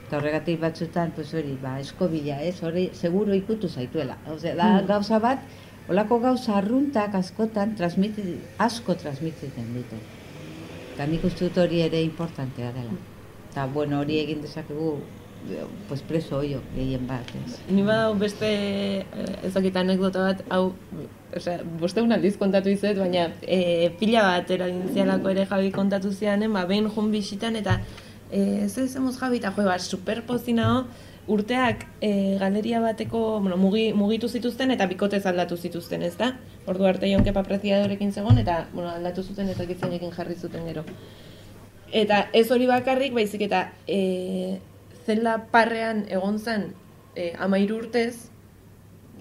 Eta horregatik batzutan, pues hori, ba, eskobila, ez? Hori, seguro ikutu zaituela. Osea, da gauza bat, olako gauza arruntak askotan transmiti, asko transmititzen dute. Eta nik uste dut hori ere importantea dela. Eta, bueno, hori egin dezakegu, pues preso hoio, gehien bat, ez. Ni badau beste eh, ezakit anekdota bat, hau, osea, bosteun aldiz kontatu izet, baina e, pila bat eragin zialako ere Javi kontatu zianen, ba, behin jun bisitan, eta e, ze zemuz Javi, eta jo, ba, superpozinao, urteak e, galeria bateko, bueno, mugi, mugitu zituzten eta bikotez aldatu zituzten, ez da? Ordu arte jonkepa apreciadorekin zegoen, eta bueno, aldatu zuten eta gitzainekin jarri zuten gero. Eta ez hori bakarrik, baizik eta e, zela parrean egon zen e, amairu urtez,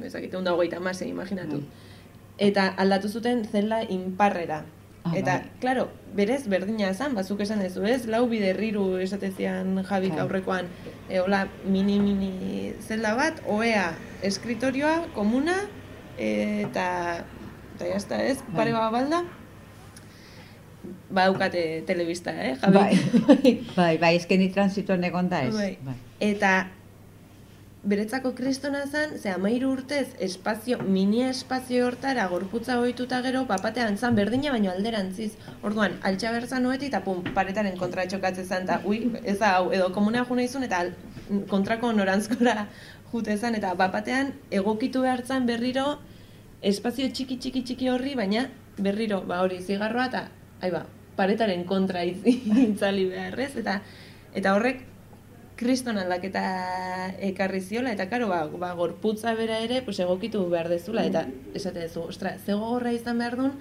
ezakite hunda hogeita amasei, imaginatu. Eta aldatu zuten zela inparrera. Ah, eta, bai. claro, berez berdina esan, bazuk esan dezu ez, lau biderriru esatezian Javik Bai. aurrekoan, e, hola, mini-mini zelda bat, oea, eskriterioa, komuna, e, eta, eta jazta ez, Bai. pare bat balda, badaukate telebista, eh, Javi? Bai, bai, bai, ezkeni transitoan egon da ez. Bai. Bai. Eta beretzako kristona zen, ze amairu urtez espazio, mini espazio hortara gorputza ohituta gero, papatean zan berdina baino alderantziz. Orduan, altxa berzan noeti eta pum, paretaren kontra txokatzen zen, eta ui, ez hau, edo komunea juna izun, eta kontrako norantzkora jute zen, eta papatean egokitu behar zen berriro espazio txiki txiki txiki horri, baina berriro, ba hori zigarroa, eta, ai ba, paretaren kontra itzali beharrez, eta eta horrek kriston aldaketa ekarri ziola, eta karo, ba, ba, gorputza bera ere, pues, egokitu behar dezula, eta esate duzu, ostra, ze gogorra izan behar duen,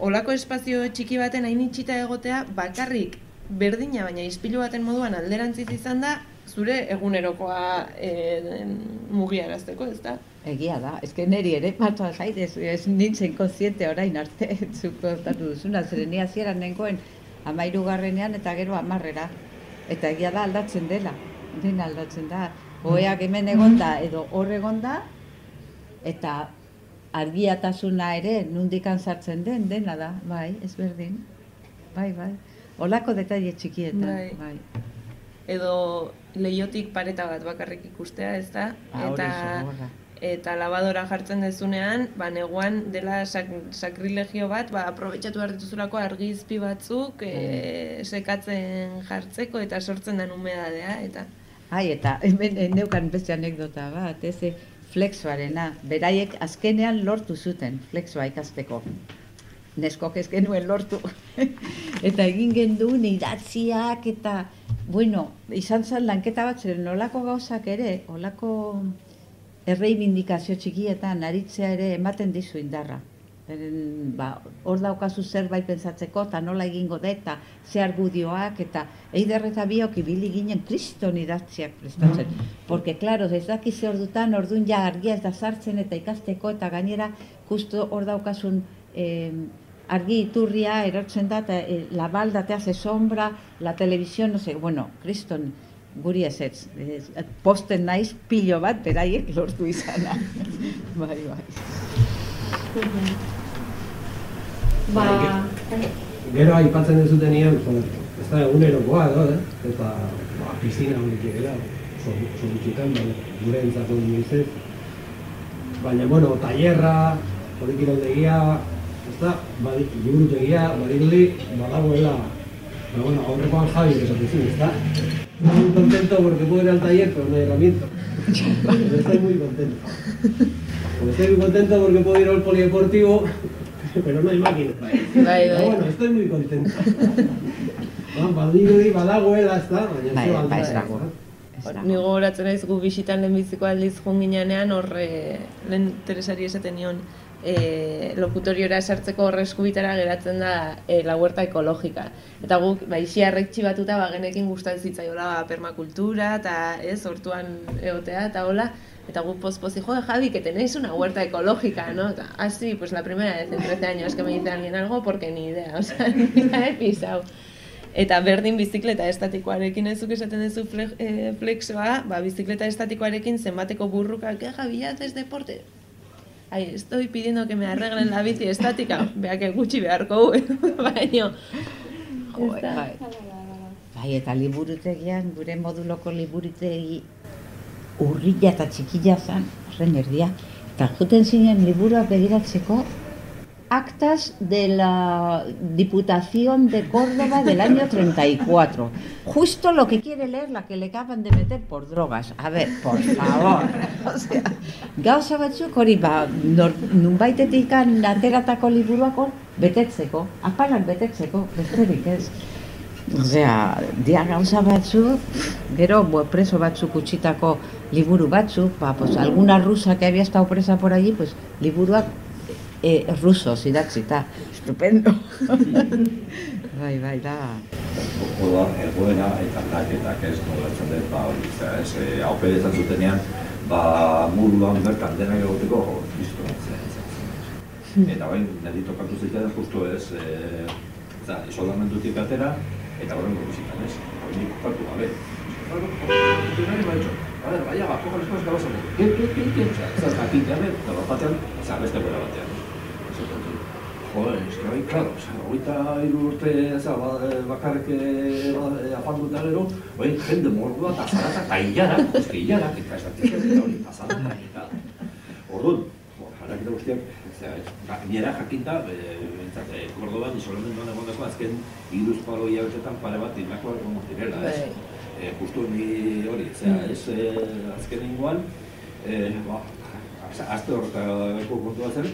olako espazio txiki baten hain itxita egotea, bakarrik berdina, baina ispilu baten moduan alderantziz izan da, zure egunerokoa e, mugiarazteko, ez da? Egia da, ezke neri ere patua zait, ez, ez nintzen kontziente orain arte, zuk kontatu duzuna, zeren ni hasieran nengoen amairu garrenean eta gero amarrera. Eta egia da aldatzen dela, dena aldatzen da. Oeak hemen egonda edo hor egonda, eta argiatasuna ere nundikan sartzen den, dena da, bai, ez berdin. Bai, bai. Olako detaile txikietan, Bai. bai. Edo leiotik pareta bat bakarrik ikustea, ez da? Hori eta. Eta labadora jartzen dezunean, ba, neguan dela sak, sakrilegio bat, ba, aprobetxatu behar dituzulako argizpi batzuk e, sekatzen jartzeko eta sortzen den humedadea, eta Ai, eta hemen eh, neukan beste anekdota bat, ez, eh, flexoarena. Beraiek azkenean lortu zuten flexoa ikasteko. Neskok ez genuen lortu. eta egin genduen idatziak eta, bueno, izan zen lanketa bat, zeren olako gauzak ere, olako erreibindikazio txikietan aritzea ere ematen dizu indarra. Zeren, ba, hor daukazu zerbait pentsatzeko, eta nola egingo da, eta ze argudioak, eta eider eta biok ibili ginen kriston idatziak prestatzen. Porque, claro, ez daki ze ordutan, ordun ja argia ez da sartzen eta ikasteko, eta gainera, justo hor daukasun eh, argi iturria erortzen da, eta eh, la balda te hace sombra, la televisión, no sé, bueno, kriston, guri ez ez, posten naiz pilo bat beraiek lortu izana. bai, bai. Ba, Gero aipatzen dezutenean, joder, ez da egunerokoa edo, eh? eta ba, pizina honik egera, oso oso gutxitan, baina gure entzako ez. Baina, bueno, tailerra, horikirondegia, ez da, badi, liburutegia, badirudi, badagoela, pero bueno, aurrekoan Javi esatezin, ez da? Estoy muy contento porque puedo ir al taller, pero no hay herramientas. Pero estoy muy contento. Porque estoy muy contento porque puedo ir al polideportivo, pero no hay máquinas. bai, Pero bai. bueno, estoy muy contento. Ba, badirudi badagoela, ez da, baina Bai, ze ba, aldaera, ez ez dago. da? Ez Hor, dago. Ni gogoratzen naiz gu bisitan lehenbiziko aldiz joan ginean hor e, lehen Teresari esaten nion e, lokutoriora sartzeko horreskubitara geratzen da e, la huerta ekologika. Eta guk, ba, isi arretxi batuta, ba, genekin gustatzen zitzaiola ba, permakultura, eta ez, hortuan egotea, eta hola, eta guk pozpozi, jo, Javi, que tenéis una huerta ecológica, ¿no? Eta, ah, sí, pues la primera vez en 13 años que me dice alguien algo, porque ni idea, o sea, ni pisado. Eta berdin bizikleta estatikoarekin ez zuk esaten duzu fle, e, flexoa, ba, bizikleta estatikoarekin zenbateko burruka, que Javi, haces deporte? Estoy pidiendo que me arreglen la bici estática, bea que gutxi beharko baino. Jo, bai. Bai, eta liburutegian, gure moduloko liburutegi urrila eta txikila zen, horren erdia. Eta juten zinen liburuak begiratzeko, actas de la Diputación de Córdoba del año 34. Justo lo que quiere leer la que le acaban de meter por drogas. A ver, por favor. Gauza batzuk hori ba, nor, nunbaitetik ateratako liburuak hor, betetzeko, apalak betetzeko, besterik ez. Osea, dia gauza batzuk, gero bo, preso batzuk utzitako liburu batzuk, ba, pues, alguna rusa que había estado presa por allí, pues, liburuak eh, rusos idatzita. Estupendo. bai, bai, da. Oda, egoera eta aldaketak ez, nolatzen dut, ba, hori, ez, e, hau pedetan zutenean, ba, muruan bertan dena egoteko, zen, Eta bain, nedi tokatu zitzen, justo ez, e, za, isolamentutik atera, eta horren gobizitan, ez, hori kokatu gabe. Funcionario me ha dicho, a ver, vaya, va, coja las cosas que vas a hacer. ¿Qué, qué, qué, qué? O sea, estás aquí, te abre, te lo patean, o sea, beste buena batean. Joder, es que bai, claro, o sea, hogeita hiru urte eza, ba, bakarrik eh, ba, eh, afan dut gero, bai, jende mordua eta zarata eta hilara, ez que hilara, eta ez dakit eta hori pasada, eta orduan, jo, jarakita guztiak, zera, ez, ba, jakinta, e, bentsat, e, Kordoban, isolamenduan egondako azken iruzko alo hilabetetan pare bat hilako egon direla, ez? E, justu ni hori, zera, ez, e, azken ingoan, e, ba, azte horretako kontua zen,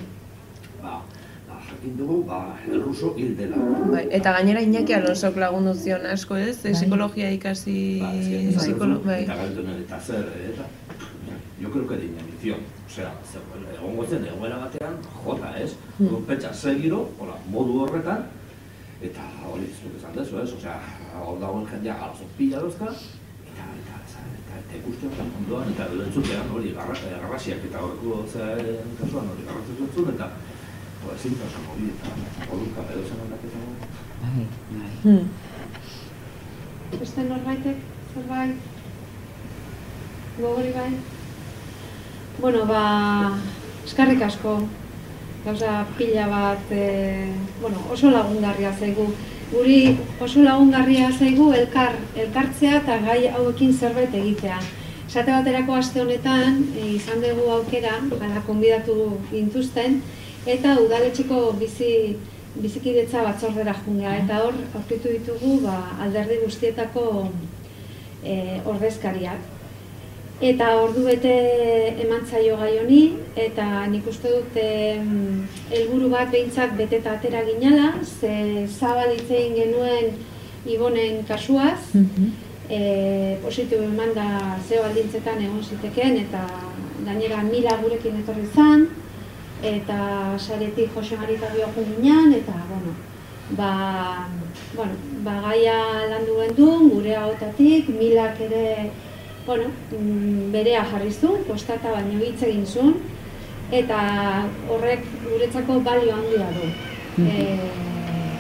ba, jakin dugu, ba, erruso hil dela. Bai, eta gainera Iñaki Alonsok lagundu zion asko ez, bai. psikologia ikasi... Ba, que, psikolo... bai. Eta galtu nire, eta zer, eh, eta, yo creo que de inanición, osea, egongo zen egoera batean, jota, ez? Mm. Pentsa, segiro, hola, modu horretan, eta hori, zuk esan dezu, ez? Osea, hor dagoen jendea galazok pila dozka, eta, eta, eta, eta, eta ikusten eta ondoan, eta entzutean, hori, garrasiak eta horreko, zera, kasuan, hori, garrasiak entzun, eta, Ezin da oso hori eta oruka edo zen Bai, bai. Hmm. Beste norbaitek, zerbait, gogori bai. Bueno, ba, eskarrik asko, gauza pila bat, e, bueno, oso lagungarria zaigu. Guri oso lagungarria zaigu elkar, elkartzea eta gai hauekin zerbait egitea. Esate baterako aste honetan, e, izan dugu aukera, gara konbidatu gintuzten, eta udaletxeko bizi bizikidetza batzordera jungea eta hor aurkitu ditugu ba, alderdi guztietako e, ordezkariak. Eta ordu bete emantzaio gai honi eta nik uste dut helburu bat behintzat beteta atera ginala, ze zabal itzein genuen ibonen kasuaz, mm -hmm. e, positu eman da zeo aldintzetan egon ziteken eta gainera mila gurekin etorri zan, eta saretik Jose Marita bioku ginen, eta, bueno, ba, bueno, ba gaia landu gendun, gure hautatik, milak ere, bueno, mm, berea jarri zuen, postata baino hitz egin zuen, eta horrek guretzako balio handia du. E,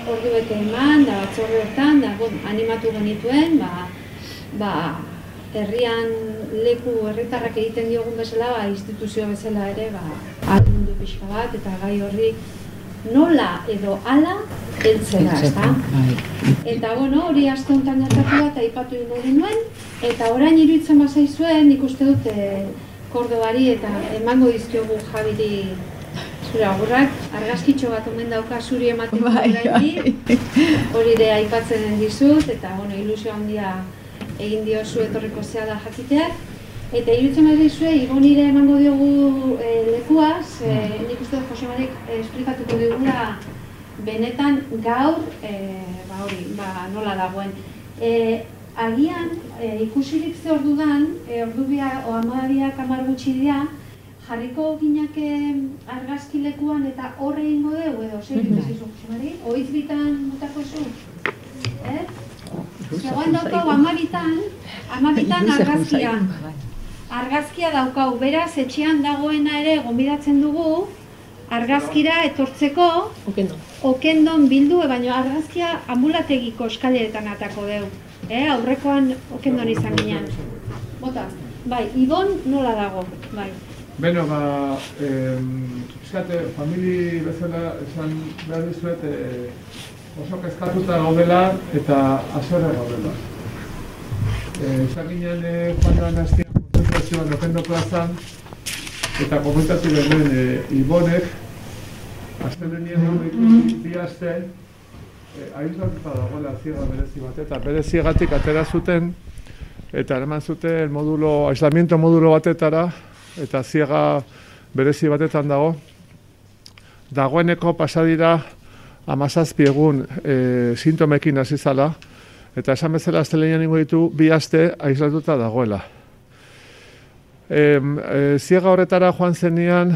ordu bete eman, da batzorretan, da bon, animatu genituen, ba, ba, herrian leku herritarrak egiten diogun bezala, ba, instituzio bezala ere, ba, pixka bat, eta gai horri nola edo ala heltzera, ezta? Bai. Eta bueno, hori aste honetan gertatu bat aipatu hori nuen eta orain iruditzen bazaizuen, nik uste dut e, Kordobari eta emango dizkiogu Jabiri zure agurrak, argazkitxo bat omen dauka zuri ematen bai, bai. hori ere aipatzen dizut eta bueno, ilusio handia egin dio zu etorriko zea da jakiteak. Eta irutzen behar dizue, Ibonire emango diogu e, lekuaz, e, nik uste Jose Marek e, esplikatuko digula benetan gaur, e, ba hori, ba nola dagoen. E, agian, e, ikusirik ze ordudan, e, ordu bia, o amabia kamar gutxi dira, jarriko ginake argazkilekuan eta horre ingo dugu edo, zer egiten zizu, José Oiz bitan botako zu? Eh? Zegoen daukau amabitan, amabitan argazkia. Argazkia daukau, beraz, etxean dagoena ere gombidatzen dugu, argazkira etortzeko, Okendo. okendon bildu, baina argazkia ambulategiko eskaleretan atako deu. Eh, aurrekoan okendon izan ginen. Bota, bai, Ibon nola dago, bai. Beno, ba, em, pixkate, famili bezala esan behar dizuet, e, oso kezkatuta gaudela eta azorra gaudela. E, esan ginen e, joan konzentrazioan okendo plazan, eta komentatu genuen e, Ibonek, aztelenien egun ikusi bi aste, e, aislatuta dagoela ziega berezi bat, eta bere ziegatik atera zuten, eta eraman zuten modulo, aislamiento modulo batetara, eta ziega berezi batetan dago. Dagoeneko pasadira amazazpi egun e, sintomekin hasi zala, eta esan bezala astelenean ingo ditu bi aste aislatuta dagoela. E, e, ziega horretara joan zenian,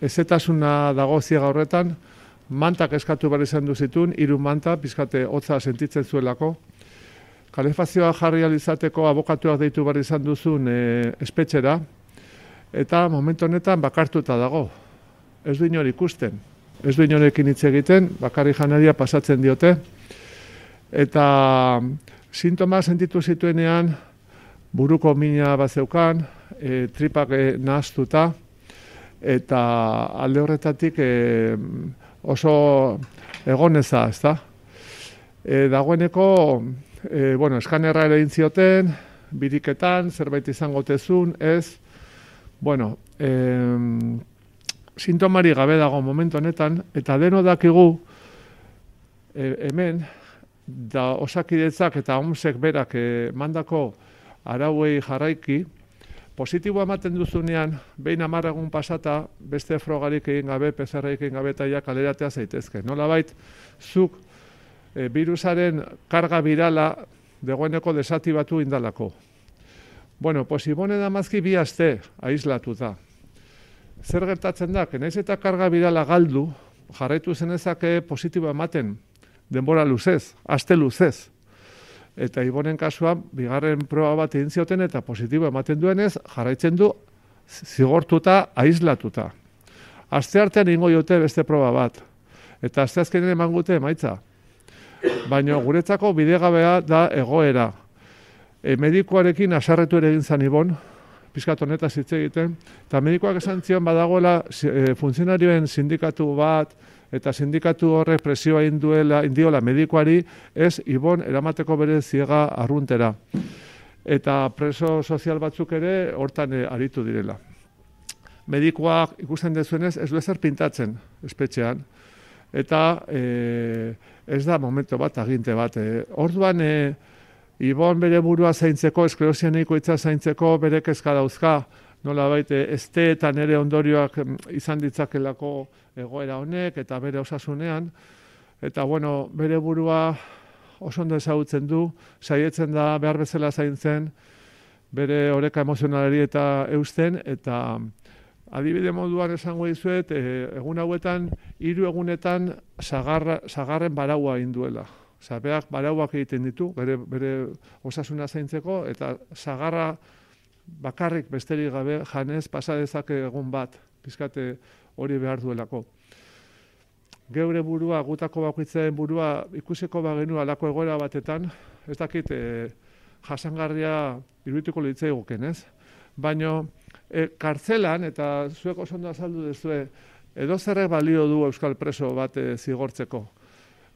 ezetasuna dago ziega horretan, mantak eskatu behar izan duzitun, hiru manta, pizkate hotza sentitzen zuelako. Kalefazioa jarri alizateko abokatuak deitu behar izan duzun e, espetxera, eta momentu honetan bakartuta dago. Ez du inor ikusten. Ez du inorekin hitz egiten, bakarri janaria pasatzen diote. Eta sintoma sentitu zituenean, buruko mina bat zeukan, e, tripak e, nahaztuta, eta alde horretatik e, oso egoneza, ez da? E, dagoeneko, e, bueno, eskanerra ere egin zioten, biriketan, zerbait izango tezun, ez, bueno, em, sintomari gabe dago momentu honetan, eta deno dakigu e, hemen, da osakidetzak eta omsek berak e, mandako arauei jarraiki, positiboa ematen duzunean, behin hamar egun pasata, beste frogarik egin gabe, pezerraik egin gabe, eta ja kaleratea zaitezke. Nola bait, zuk e, virusaren karga birala degoeneko desatibatu indalako. Bueno, pues Ibone damazki bi aste aislatuta. Zer gertatzen da, naiz eta karga birala galdu, jarraitu zenezake positibo ematen, denbora luzez, aste luzez. Eta Ibonen kasuan, bigarren proba bat egin zioten eta positibo ematen duenez, jarraitzen du zigortuta, aislatuta. Aste artean ingo jote beste proba bat. Eta aste azkenean eman gute emaitza. Baina guretzako bidegabea da egoera. E, medikoarekin asarretu ere egin zan Ibon, pizkat honetaz hitz egiten, eta medikoak esan zion badagoela e, funtzionarioen sindikatu bat, eta sindikatu horrek presioa induela, indiola medikoari, ez Ibon eramateko bere ziega arruntera. Eta preso sozial batzuk ere hortan e, aritu direla. Medikoak ikusten dezuenez ez du ezer pintatzen espetxean. Eta e, ez da momento bat, aginte bat. E, orduan, e, Ibon bere burua zaintzeko, esklerosianeiko itza zaintzeko, bere kezka dauzka, nola baite, este eta nere ondorioak izan ditzakelako egoera honek, eta bere osasunean, eta bueno, bere burua oso ondo ezagutzen du, saietzen da behar bezala zaintzen, bere oreka emozionalari eta eusten, eta adibide moduan esango dizuet, e, egun hauetan, hiru egunetan sagarra, sagarren baraua induela. Osea, beak barauak egiten ditu, bere, bere osasuna zaintzeko, eta sagarra bakarrik besterik gabe janez pasa dezake egun bat, pizkate hori behar duelako. Geure burua, gutako bakoitzaren burua ikusiko bagenu alako egoera batetan, ez dakit e, jasangarria irudituko litzai guken, ez? Baina e, kartzelan, eta zuek oso ondo azaldu dezue, edo zerrek balio du euskal preso bat e, zigortzeko.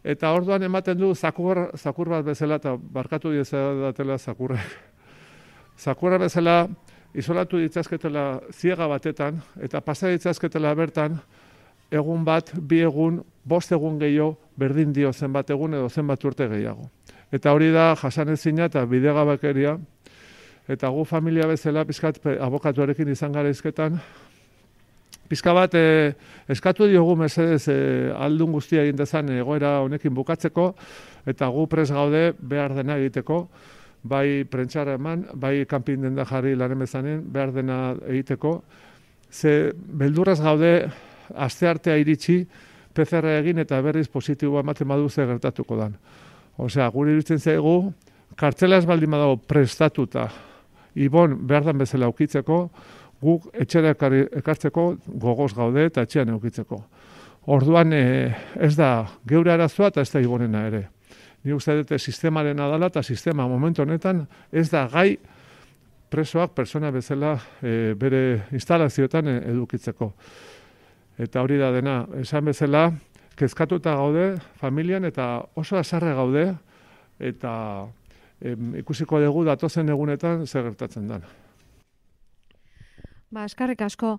Eta orduan ematen du zakur, zakur bat bezala, eta barkatu datela zakurrek. Zakurra bezala isolatu ditzazketela ziega batetan, eta pasa ditzazketela bertan, egun bat, bi egun, bost egun gehiago, berdin dio zenbat egun edo zenbat urte gehiago. Eta hori da jasanezina eta bidegabakeria, eta gu familia bezala, pizkat abokatuarekin izan gara izketan, Pizka bat, e, eskatu diogu mesedez e, aldun guztia egin dezan egoera honekin bukatzeko, eta gu pres gaude behar dena egiteko, bai prentsara eman, bai kanpin den da jarri lan emezanen, behar dena egiteko, ze beldurraz gaude aste artea iritsi PCR egin eta berriz positibo ematen badu ze gertatuko dan. Osea, gure iruditzen zaigu, kartzela ez baldin badago prestatuta, ibon behar dan bezala aukitzeko, guk etxera ekartzeko gogoz gaude eta etxean eukitzeko. Orduan eh, ez da geure arazoa eta ez da ibonena ere. Ni uste dute sistemaren adala eta sistema momentu honetan ez da gai presoak persona bezala eh, bere instalazioetan eh, edukitzeko. Eta hori da dena, esan bezala, kezkatuta gaude familian eta oso azarre gaude eta em, ikusiko dugu datozen egunetan zer gertatzen den. Ba, eskarrik asko.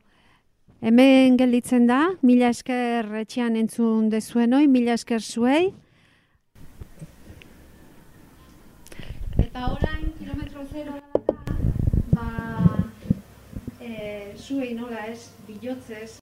Hemen gelditzen da, mila esker etxean entzun dezuenoi, mila esker zuei. Eta orain, kilometro zero da, ba, e, zuei nola ez, bilotzez,